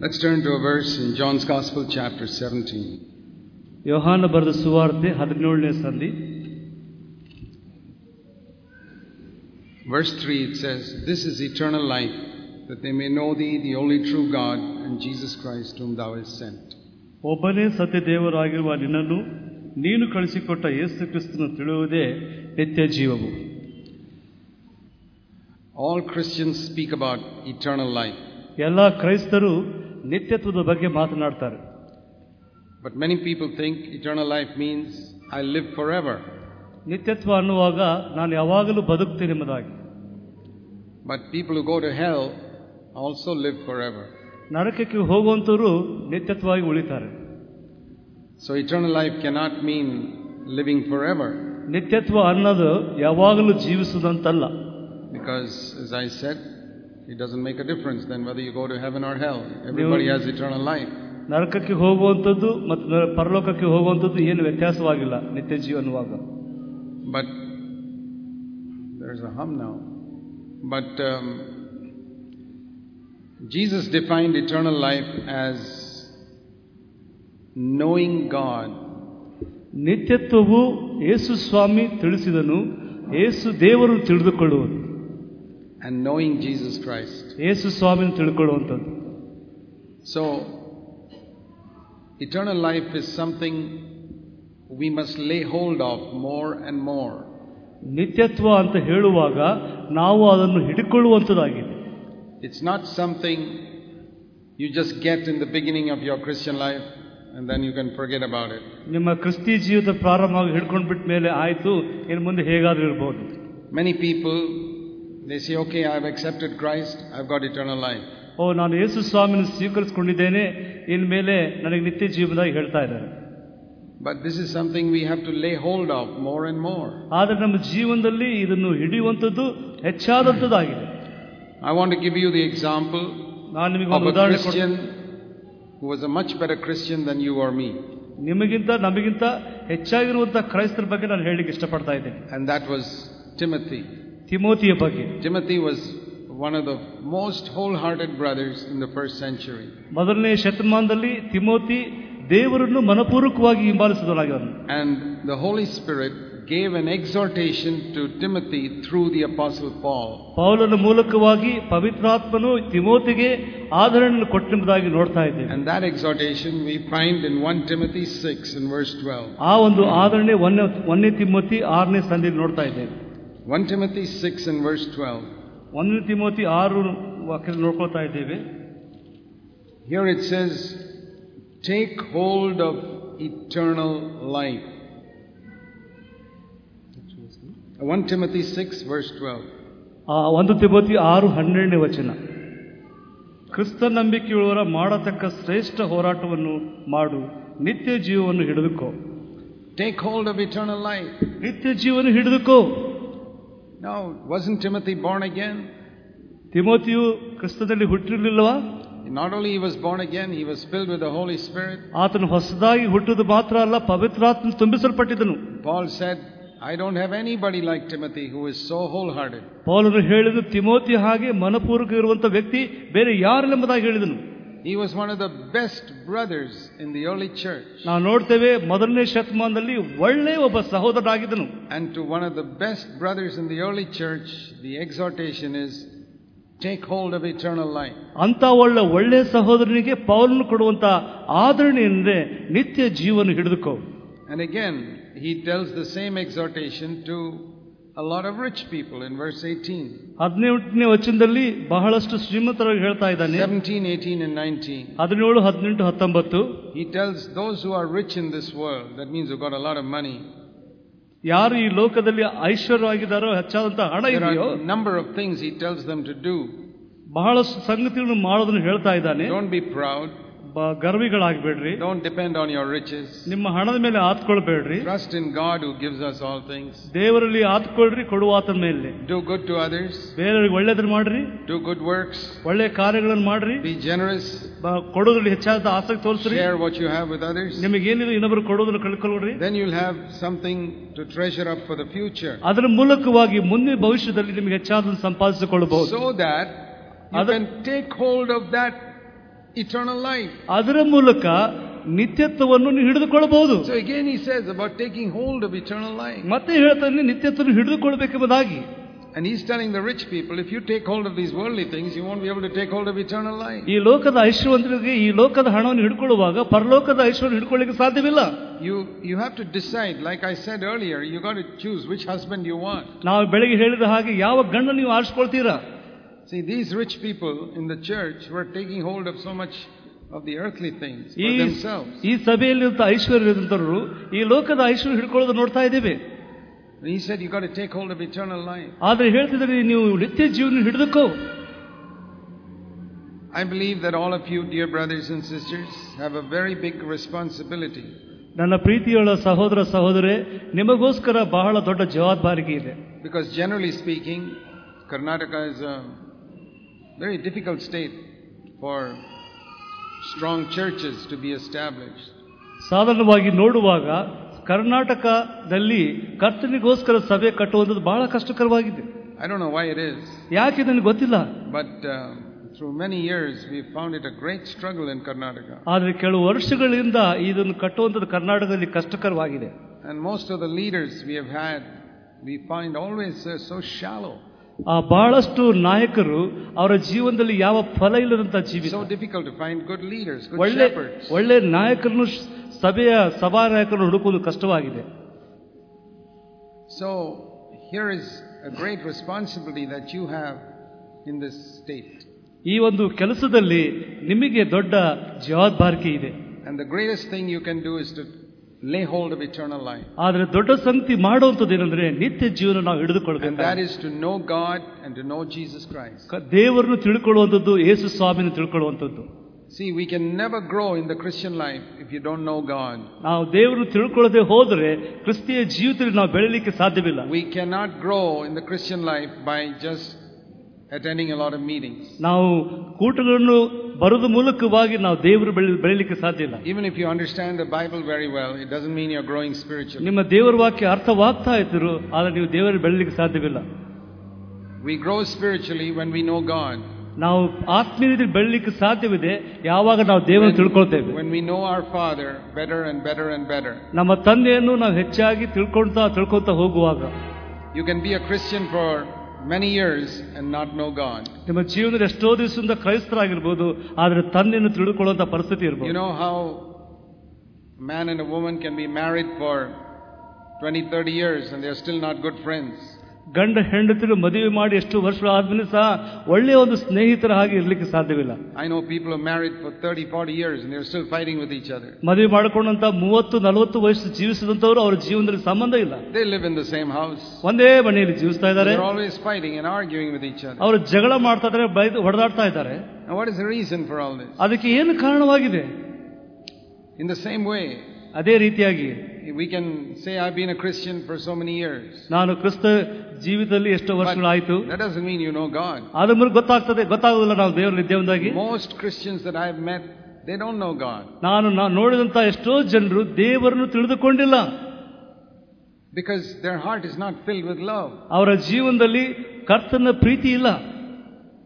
Let's turn to a verse in John's Gospel, chapter 17. ಯೋಹಾನ ಬರೆದ ಸುವಾರ್ತೆ ಹದಿನೇಳನೇ ಸಂಧಿ Verse 3 it says, This is eternal life, that they may know thee, the only true God, and Jesus Christ, whom thou hast sent. ಒಬ್ಬನೇ ಸತ್ಯ ದೇವರಾಗಿರುವ ನಿನ್ನನ್ನು ನೀನು ಕಳಿಸಿಕೊಟ್ಟ ಯೇಸು ಕ್ರಿಸ್ತನ ತಿಳಿಯುವುದೇ ನಿತ್ಯ ಜೀವವು All Christians speak about eternal life, ಎಲ್ಲ ಕ್ರೈಸ್ತರು ನಿತ್ಯತ್ವದ ಬಗ್ಗೆ ಮಾತನಾಡ್ತಾರೆ. But many people think eternal life means I live forever ನಿತ್ಯತ್ವ ಅನ್ನುವಾಗ ನಾನು ಯಾವಾಗಲೂ ಬದುಕ್ತೀನಿ ಎಂಬುದಾಗಿ. But people go to hell also live forever ನರಕಕ್ಕೆ ಹೋಗುವಂತವರು ನಿತ್ಯತ್ವವಾಗಿ ಉಳಿತಾರೆ. So eternal life cannot mean living forever ನಿತ್ಯತ್ವ ಅನ್ನೋದು ಯಾವಾಗಲೂ ಜೀವಿಸುವುದಂತಲ್ಲ. Because I set it doesn't make a difference then whether you go to heaven or hell. Everybody has eternal life. ನರಕಕ್ಕೆ ಹೋಗುವಂಥದ್ದು ಮತ್ತು ನ- ಪರಲೋಕಕ್ಕೆ ಹೋಗುವಂಥದ್ದು ಏನು ವ್ಯತ್ಯಾಸವಾಗಿಲ್ಲ ನಿತ್ಯ ಜೀವ ಅನ್ನುವಾಗ But there's a hum now. But um, Jesus defined eternal life as knowing God ನಿತ್ಯತ್ವವು ಯೇಸು ಸ್ವಾಮಿ ತಿಳಿಸಿದನು ಯೇಸು ದೇವರು ತಿಳಿದುಕೊಳ್ಳುವುದು and knowing Jesus Christ. ಯೇಸು ಸ್ವಾಮಿನ ತಿಳ್ಕೊಳ್ಳುವಂಥದ್ದು So, eternal life is something we must lay hold of more and more. ನಿತ್ಯತ್ವ ಅಂತ ಹೇಳುವಾಗ ನಾವು ಅದನ್ನು ಹಿಡಿಕೊಳ್ಳುವಂಥದ್ದಾಗಿದೆ It's not something you just get in the beginning of your Christian life and then you can forget about it. ನಿಮ್ಮ ಕ್ರಿಸ್ತಿ ಜೀವಿತ ಪ್ರಾರಂಭವಾಗಿ ಹಿಡ್ಕೊಂಡು ಬಿಟ್ಟ ಮೇಲೆ ಆಯಿತು ಇನ್ನು ಮುಂದೆ ಹೇಗಾದ್ರೂ ಇರ್ಬೋದು Many people, they say, okay, I've accepted Christ, I've got eternal life. ಓ ನಾನು ಯೇಸು ಸ್ವಾಮಿನ ಸ್ವೀಕರಿಸಿಕೊಂಡಿದ್ದೇನೆ ಇನ್ಮೇಲೆ ನನಗೆ ನಿತ್ಯ ಜೀವನದಾಗಿ ಹೇಳ್ತಾ ಇದ್ದಾರೆ But this is something we have to lay hold of more and more. ಆದರೆ ನಮ್ಮ ಜೀವನದಲ್ಲಿ ಇದನ್ನು ಹಿಡಿಯುವಂಥದ್ದು ಹೆಚ್ಚಾದಂಥದ್ದಾಗಿದೆ I want to give you the example ನಾನು ನಿಮಗೆ of ಒಂದು a ಉದಾಹರಣೆ ಕೊಡ್ತೀನಿ Christian who was a much better Christian than you or me. ನಿಮಗಿಂತ ನಮಗಿಂತ ಹೆಚ್ಚಾಗಿರುವಂಥ ಕ್ರೈಸ್ತರ ಬಗ್ಗೆ ನಾನು ಹೇಳಲಿಕ್ಕೆ ಇಷ್ಟಪಡ್ತಾ ಇದ್ದೇನೆ And that was Timothy. ತಿಮೋತಿಯ ಬಗ್ಗೆ Timothy was one of of most wholehearted brothers in the first century. ಮೊದಲನೇ ಶತಮಾನದಲ್ಲಿ ತಿಮೋತಿ ದೇವರನ್ನು ಮನಪೂರ್ವಕವಾಗಿ ಹಿಂಬಾಲಿಸಿದವನಾಗಿದ್ದನು and the holy Spirit gave an exhortation to Timothy through the Apostle Paul. ಪೌಲನ ಮೂಲಕವಾಗಿ ಪವಿತ್ರಾತ್ಮನು ತಿಮೋತಿಗೆ ಆಧರಣೆಯನ್ನು ಕೊಟ್ಟೆಂಬುದಾಗಿ ನೋಡ್ತಾ ಇದ್ದೇವೆ And that exhortation we find in 1 Timothy 6 in verse 12. ಆ ಒಂದು ಆಧರಣೆ 1 ಒಂದನೇ ತಿಮೋತಿ ಆರನೇ ಸಂಧಿಯಲ್ಲಿ ನೋಡ್ತಾ ಇದ್ದೇವೆ 1 Timothy 6 and verse 12. ಒಂದನೇ ತಿಮೋತಿ ಆರು ವಾಕ್ಯದಲ್ಲಿ ನೋಡ್ಕೊಳ್ತಾ ಇದ್ದೇವೆ Here it says, Take hold of eternal life. 1 Timothy 6, verse 12. ಆ ಒಂದು ತಿಮೋತಿ ಆರು ಹನ್ನೆರಡನೇ ವಚನ ಕ್ರಿಸ್ತ ನಂಬಿಕೆಯುಳ್ಳವರ ಮಾಡತಕ್ಕ ಶ್ರೇಷ್ಠ ಹೋರಾಟವನ್ನು ಮಾಡು ನಿತ್ಯ ಜೀವವನ್ನು ಹಿಡಿದುಕೋ Take hold of eternal life. ನಿತ್ಯ ಜೀವನ ಹಿಡಿದುಕೋ No, wasn't Timothy born again? ತಿಮೋತಿಯು ಕ್ರಿಸ್ತದಲ್ಲಿ ಹುಟ್ಟಿರಲಿಲ್ಲವಾ? Not only he was born again he was filled with the holy spirit ಆತನು ಹೊಸದಾಗಿ ಹುಟ್ಟುದು ಮಾತ್ರ ಅಲ್ಲ ಪವಿತ್ರಾತ್ಮ ತುಂಬಿಸಲ್ಪಟ್ಟಿದ್ದನು. Paul said I don't have anybody like Timothy who is so wholehearted ಪೌಲನು ಹೇಳಿದ ತಿಮೋತಿ ಹಾಗೆ ಮನಪೂರ್ವಕ ಇರುವಂತಹ ವ್ಯಕ್ತಿ ಬೇರೆ ಯಾರಿಲ್ಲ ಎಂಬುದಾಗಿ ಹೇಳಿದನು. He was one of the best brothers in the early church. ನಾವು ನೋಡ್ತೇವೆ ಮೊದಲನೇ ಶತಮಾನದಲ್ಲಿ ಒಳ್ಳೆ ಒಬ್ಬ ಸಹೋದರನಾಗಿದ್ದನು And to one of the best brothers in the early church, the exhortation is take hold of eternal life. ಅಂತ ಒಳ್ಳೆ ಒಳ್ಳೆ ಸಹೋದರನಿಗೆ ಪೌಲನು ಕೊಡುವಂತ ಆದರಣೆ ಅಂದ್ರೆ ನಿತ್ಯ ಜೀವನ ಹಿಡಿದುಕೋ And again, he tells the same exhortation to a lot of rich people in verse 18, ಹದಿನೆಂಟನೇ ವಚನದಲ್ಲಿ ಬಹಳಷ್ಟು ಶ್ರೀಮಂತರಾಗಿ ಹೇಳ್ತಾ ಇದ್ದಾನೆ 17, 18, and 19. ಹದಿನೇಳು ಹದಿನೆಂಟು ಹತ್ತೊಂಬತ್ತು He tells those who are rich in this world, that means who've got a lot of money, ಯಾರು ಈ ಲೋಕದಲ್ಲಿ ಐಶ್ವರ್ಯವಾಗಿದ್ದಾರೋ ಹೆಚ್ಚಾದಂತ ಹಣ ಇದೆಯೋ number of things he tells them to do. ಬಹಳಷ್ಟು ಸಂಗತಿಗಳನ್ನು ಮಾಡೋದನ್ನು ಹೇಳ್ತಾ ಇದ್ದಾನೆ Don't be proud. ಬ- ಗರ್ವಿಗಳಾಗಬೇಡ್ರಿ Don't depend on your riches. ನಿಮ್ಮ ಹಣದ ಮೇಲೆ ಆತ್ಕೊಳ್ಬೇಡ್ರಿ Trust in God who gives us all things. ದೇವರಲ್ಲಿ ಆತ್ಕೊಳ್ರಿ ಕೊಡುವ ಆತನ ಮೇಲೆ Do good to others. ಬೇರೆಯವ್ರಿಗೆ ಒಳ್ಳೇದನ್ನ ಮಾಡ್ರಿ Do good works. ಒಳ್ಳೆ ಕಾರ್ಯಗಳನ್ನು ಮಾಡ್ರಿ Be generous. ಬ- ಕೊಡೋದ್ರಲ್ಲಿ ಹೆಚ್ಚಾದ ಆಸಕ್ತಿ ತೋರಿಸ್ರಿ Share what you have with others. ನಿಮಗೇನಿದೆ ಇನ್ನೊಬ್ರು ಕೊಡೋದನ್ನು ಕಳ್ಕೊಳ್ರಿ Then you'll have something to treasure up for the future. ಅದರ ಮೂಲಕವಾಗಿ ಮುಂದೆ ಭವಿಷ್ಯದಲ್ಲಿ ನಿಮಗೆ ಹೆಚ್ಚಾದ ಸಂಪಾದಿಸಿಕೊಳ್ಳಬಹುದು So that you Other- can take hold of that eternal life. ಅದರ ಮೂಲಕ ನಿತ್ಯತ್ವವನ್ನು ನೀವು ಹಿಡಿದುಕೊಳ್ಳಬಹುದು So again he says about taking hold of eternal life. ಮತ್ತೆ ಹೇಳ್ತಾನೆ ನಿತ್ಯತ್ವವನ್ನು ಹಿಡಿದುಕೊಳ್ಬೇಕೆಂಬುದಾಗಿ And he's telling the rich people, if you take hold of these worldly things, you won't be able to take hold of eternal life. ಈ ಲೋಕದ ಐಶ್ವರ್ಯವಂತರಿಗೆ ಈ ಲೋಕದ ಹಣವನ್ನು ಹಿಡ್ಕೊಳ್ಳುವಾಗ ಪರಲೋಕದ ಐಶ್ವರ್ಯ ಹಿಡ್ಕೊಳ್ಳಿಕ್ಕೆ ಸಾಧ್ಯವಿಲ್ಲ You, you have to decide, like I said earlier, you got to choose which husband you want. ನಾವು ಬೆಳಗ್ಗೆ ಹೇಳಿದ ಹಾಗೆ ಯಾವ ಗಂಡ ನೀವು ಆರಿಸ್ಕೊಳ್ತೀರಾ See, these rich people in the church were taking hold of so much of the earthly things ಈ for themselves. ಈ ಸಭೆಯಲ್ಲಿರುವಂತ ಐಶ್ವರ್ಯವಂತರು ಈ ಲೋಕದ ಐಶ್ವರ್ಯ ಹಿಡ್ಕೊಳ್ಳೋದು ನೋಡ್ತಾ ಇದ್ದೇವೆ And he said, you got to take hold of eternal life. ಆದ್ರೆ ಹೇಳ್ತಿದ್ರೆ ನೀವು ನಿತ್ಯ ಜೀವನ ಹಿಡಿದುಕೋ I believe that all of you, dear brothers and sisters, have a very big responsibility. ನನ್ನ ಪ್ರೀತಿಯುಳ್ಳ ಸಹೋದರ ಸಹೋದರೇ ನಿಮಗೋಸ್ಕರ ಬಹಳ ದೊಡ್ಡ ಜವಾಬ್ದಾರಿಗೆ ಇದೆ Because generally speaking, Karnataka is a very difficult state for strong churches to be established. ಸಾಧಾರಣವಾಗಿ ನೋಡುವಾಗ ಕರ್ನಾಟಕದಲ್ಲಿ ಕರ್ತನಿಗೋಸ್ಕರ ಸಭೆ ಕಟ್ಟುವಂಥದ್ದು ಬಹಳ ಕಷ್ಟಕರವಾಗಿದೆ I don't know why it is, ಯಾಕೆ ನನಗೆ ಗೊತ್ತಿಲ್ಲ but uh, through many years we found it a great struggle in Karnataka. ಆದರೆ ಕೆಲವು ವರ್ಷಗಳಿಂದ ಇದನ್ನು ಕಟ್ಟುವಂಥದ್ದು ಕರ್ನಾಟಕದಲ್ಲಿ ಕಷ್ಟಕರವಾಗಿದೆ And most of the leaders we have had, we find always uh, so shallow, ಆ ಬಹಳಷ್ಟು ನಾಯಕರು ಅವರ ಜೀವನದಲ್ಲಿ ಯಾವ ಫಲ ಇಲ್ಲದಂತ ಜೀವಿಸಿಕಲ್ಟ್ ಒಳ್ಳೆ ಒಳ್ಳೆ ನಾಯಕರನ್ನು ಸಭೆಯ ಸಭಾ ನಾಯಕರನ್ನು ಹುಡುಕುವುದು ಕಷ್ಟವಾಗಿದೆ. So here is great responsibility that you have in this state ಈ ಒಂದು ಕೆಲಸದಲ್ಲಿ ನಿಮಗೆ ದೊಡ್ಡ ಜವಾಬ್ದಾರಿಕೆ ಇದೆ. And the greatest thing you can do is to lay hold of eternal life. ಆದರೆ ದೊಡ್ಡ ಸಂಗತಿ ಮಾಡುವಂಥದ್ದು ಏನಂದ್ರೆ ನಿತ್ಯ ಜೀವನ ನಾವು And ಹಿಡಿದುಕೊಳ್ಬೇಕು that is to know God and to know Jesus Christ. ಕ- ದೇವರನ್ನು ತಿಳ್ಕೊಳ್ಳುವಂಥದ್ದು ಯೇಸು ಸ್ವಾಮಿನ ತಿಳ್ಕೊಳ್ಳುವಂಥದ್ದು See, we can never grow in the Christian life if you don't know God. ನಾವು ದೇವರನ್ನು ತಿಳ್ಕೊಳ್ಳದೆ ಹೋದರೆ ಕ್ರಿಸ್ತಿಯ ಜೀವಿತದಲ್ಲಿ ನಾವು ಬೆಳೀಲಿಕ್ಕೆ ಸಾಧ್ಯವಿಲ್ಲ We cannot grow in the Christian life by just attending a lot of meetings ನಾವು ಕೂಟಗಳನ್ನು ಬರೋದು ಮೂಲಕವಾಗಿ ನಾವು ದೇವರು ಬೆಳಲಿಕ್ಕೆ ಸಾಧ್ಯ ಇಲ್ಲ. Even if you understand the Bible very well it doesn't mean you are growing spiritual ನಿಮ್ಮ ದೇವರ ವಾಕ್ಯ ಅರ್ಥವಾಗ್ತಾ ಇದ್ದರು ಆದರೆ ನೀವು ದೇವರು ಬೆಳಲಿಕ್ಕೆ ಸಾಧ್ಯವಿಲ್ಲ. We grow spiritually when we know God ನಾವು ಆತ್ಮೀಯದಲ್ಲಿ ಬೆಳಲಿಕ್ಕೆ ಸಾಧ್ಯವಿದೆ ಯಾವಾಗ ನಾವು ದೇವರನ್ನು ತಿಳ್ಕೊಳ್ತೇವೆ. When we know our father better and better and better ನಮ್ಮ ತಂದೆಯನ್ನು ನಾವು ಹೆಚ್ಚಾಗಿ ತಿಳ್ಕೊಳ್ತಾ ತಿಳ್ಕೊಳ್ತಾ ಹೋಗುವಾಗ. You can be a Christian for many years and not know God. ನಿಮ್ಮ ಜೀವನದಲ್ಲಿ ಎಷ್ಟೋ ದಿವಸದಿಂದ ಕ್ರೈಸ್ತರಾಗಿರ್ಬೋದು ಆದರೆ ತಂದೆಯನ್ನು ತಿಳ್ಕೊಳ್ಳುವಂತ ಪರಿಸ್ಥಿತಿ You ಇರ್ಬೋದು know how a man and a woman can be married for 20, 30 years and they're still not good friends. ಗಂಡ ಹೆಂಡತಿರು ಮದುವೆ ಮಾಡಿ ಎಷ್ಟು ವರ್ಷ ಆದ್ಮೇಲೆ ಸಹ ಒಳ್ಳೆಯ ಒಂದು ಸ್ನೇಹಿತರ ಹಾಗೆ ಇರಲಿಕ್ಕೆ ಸಾಧ್ಯವಿಲ್ಲ. I know people are married for 30 40 years and they are still fighting with each other ಮದುವೆ ಮಾಡಿಕೊಂಡಂತ ಮೂವತ್ತು 40 ವಯಸ್ಸು ಜೀವಿಸಿದಂತವರು ಅವರ ಜೀವನದಲ್ಲಿ ಸಂಬಂಧ ಇಲ್ಲ. They live in same house ಒಂದೇ ಮನೆಯಲ್ಲಿ ಜೀವಿಸ್ತಾ ಇದ್ದಾರೆ. They are always fighting and arguing with each ಅವರು ಜಗಳ ಮಾಡ್ತಾ ಇದ್ದಾರೆ ಹೊಡೆದಾಡ್ತಾ ಇದ್ದಾರೆ. What is reason for all this ಅದಕ್ಕೆ ಏನು ಕಾರಣವಾಗಿದೆ? ಇನ್ ದ ಸೇಮ್ ವೇ ಅದೇ ರೀತಿಯಾಗಿ we can say, I've been a Christian for so many years. ನಾನು ಕ್ರಿಸ್ತ ಜೀವಿತದಲ್ಲಿ ಎಷ್ಟೋ ವರ್ಷಗಳಾಯ್ತು That doesn't mean you know God. ಆದ ಮೇಲೆ ಗೊತ್ತಾಗ್ತದೆ ಗೊತ್ತಾಗೋದಿಲ್ಲ ನಾವು ದೇವರಲ್ಲಿ ಇದ್ದೇವಂದಾಗಿ Most Christians that I've met, they don't know God ನಾನು ನಾ- ನೋಡಿದಂತ ಎಷ್ಟೋ ಜನರು ದೇವರನ್ನು ತಿಳಿದುಕೊಂಡಿಲ್ಲ because their heart is not filled with love. ಅವರ ಜೀವನದಲ್ಲಿ ಕರ್ತನ ಪ್ರೀತಿ ಇಲ್ಲ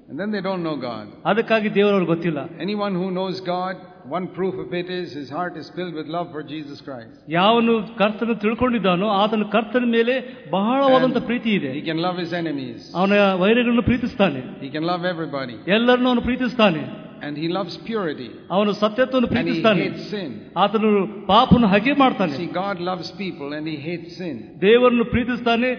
And then they don't know God. ಅದಕ್ಕಾಗಿ ದೇವರವ್ರಿಗೆ ಗೊತ್ತಿಲ್ಲ Anyone who knows God, one proof of it is his heart is filled with love for Jesus Christ. ಯಾವನು ಕರ್ತನ ತಿಳ್ಕೊಂಡಿದ್ದಾನೋ ಆತನ ಕರ್ತನ ಮೇಲೆ ಬಹಳವಾದಂತ ಪ್ರೀತಿ ಇದೆ He can love his enemies. ಅವನ ವೈರಿಗಳನ್ನು ಪ್ರೀತಿಸ್ತಾನೆ He can love everybody. ಎಲ್ಲರನ್ನೂ ಅವನು ಪ್ರೀತಿಸ್ತಾನೆ And he loves purity. ಅವನು ಸತ್ಯತ್ವವನ್ನು And he ಪ್ರೀತಿಸ್ತಾನೆ hates sin. ಆತನು ಪಾಪನು ಹಗೆ ಮಾಡ್ತಾನೆ See, God loves people and he hates sin. ದೇವರನ್ನು ಪ್ರೀತಿಸ್ತಾನೆ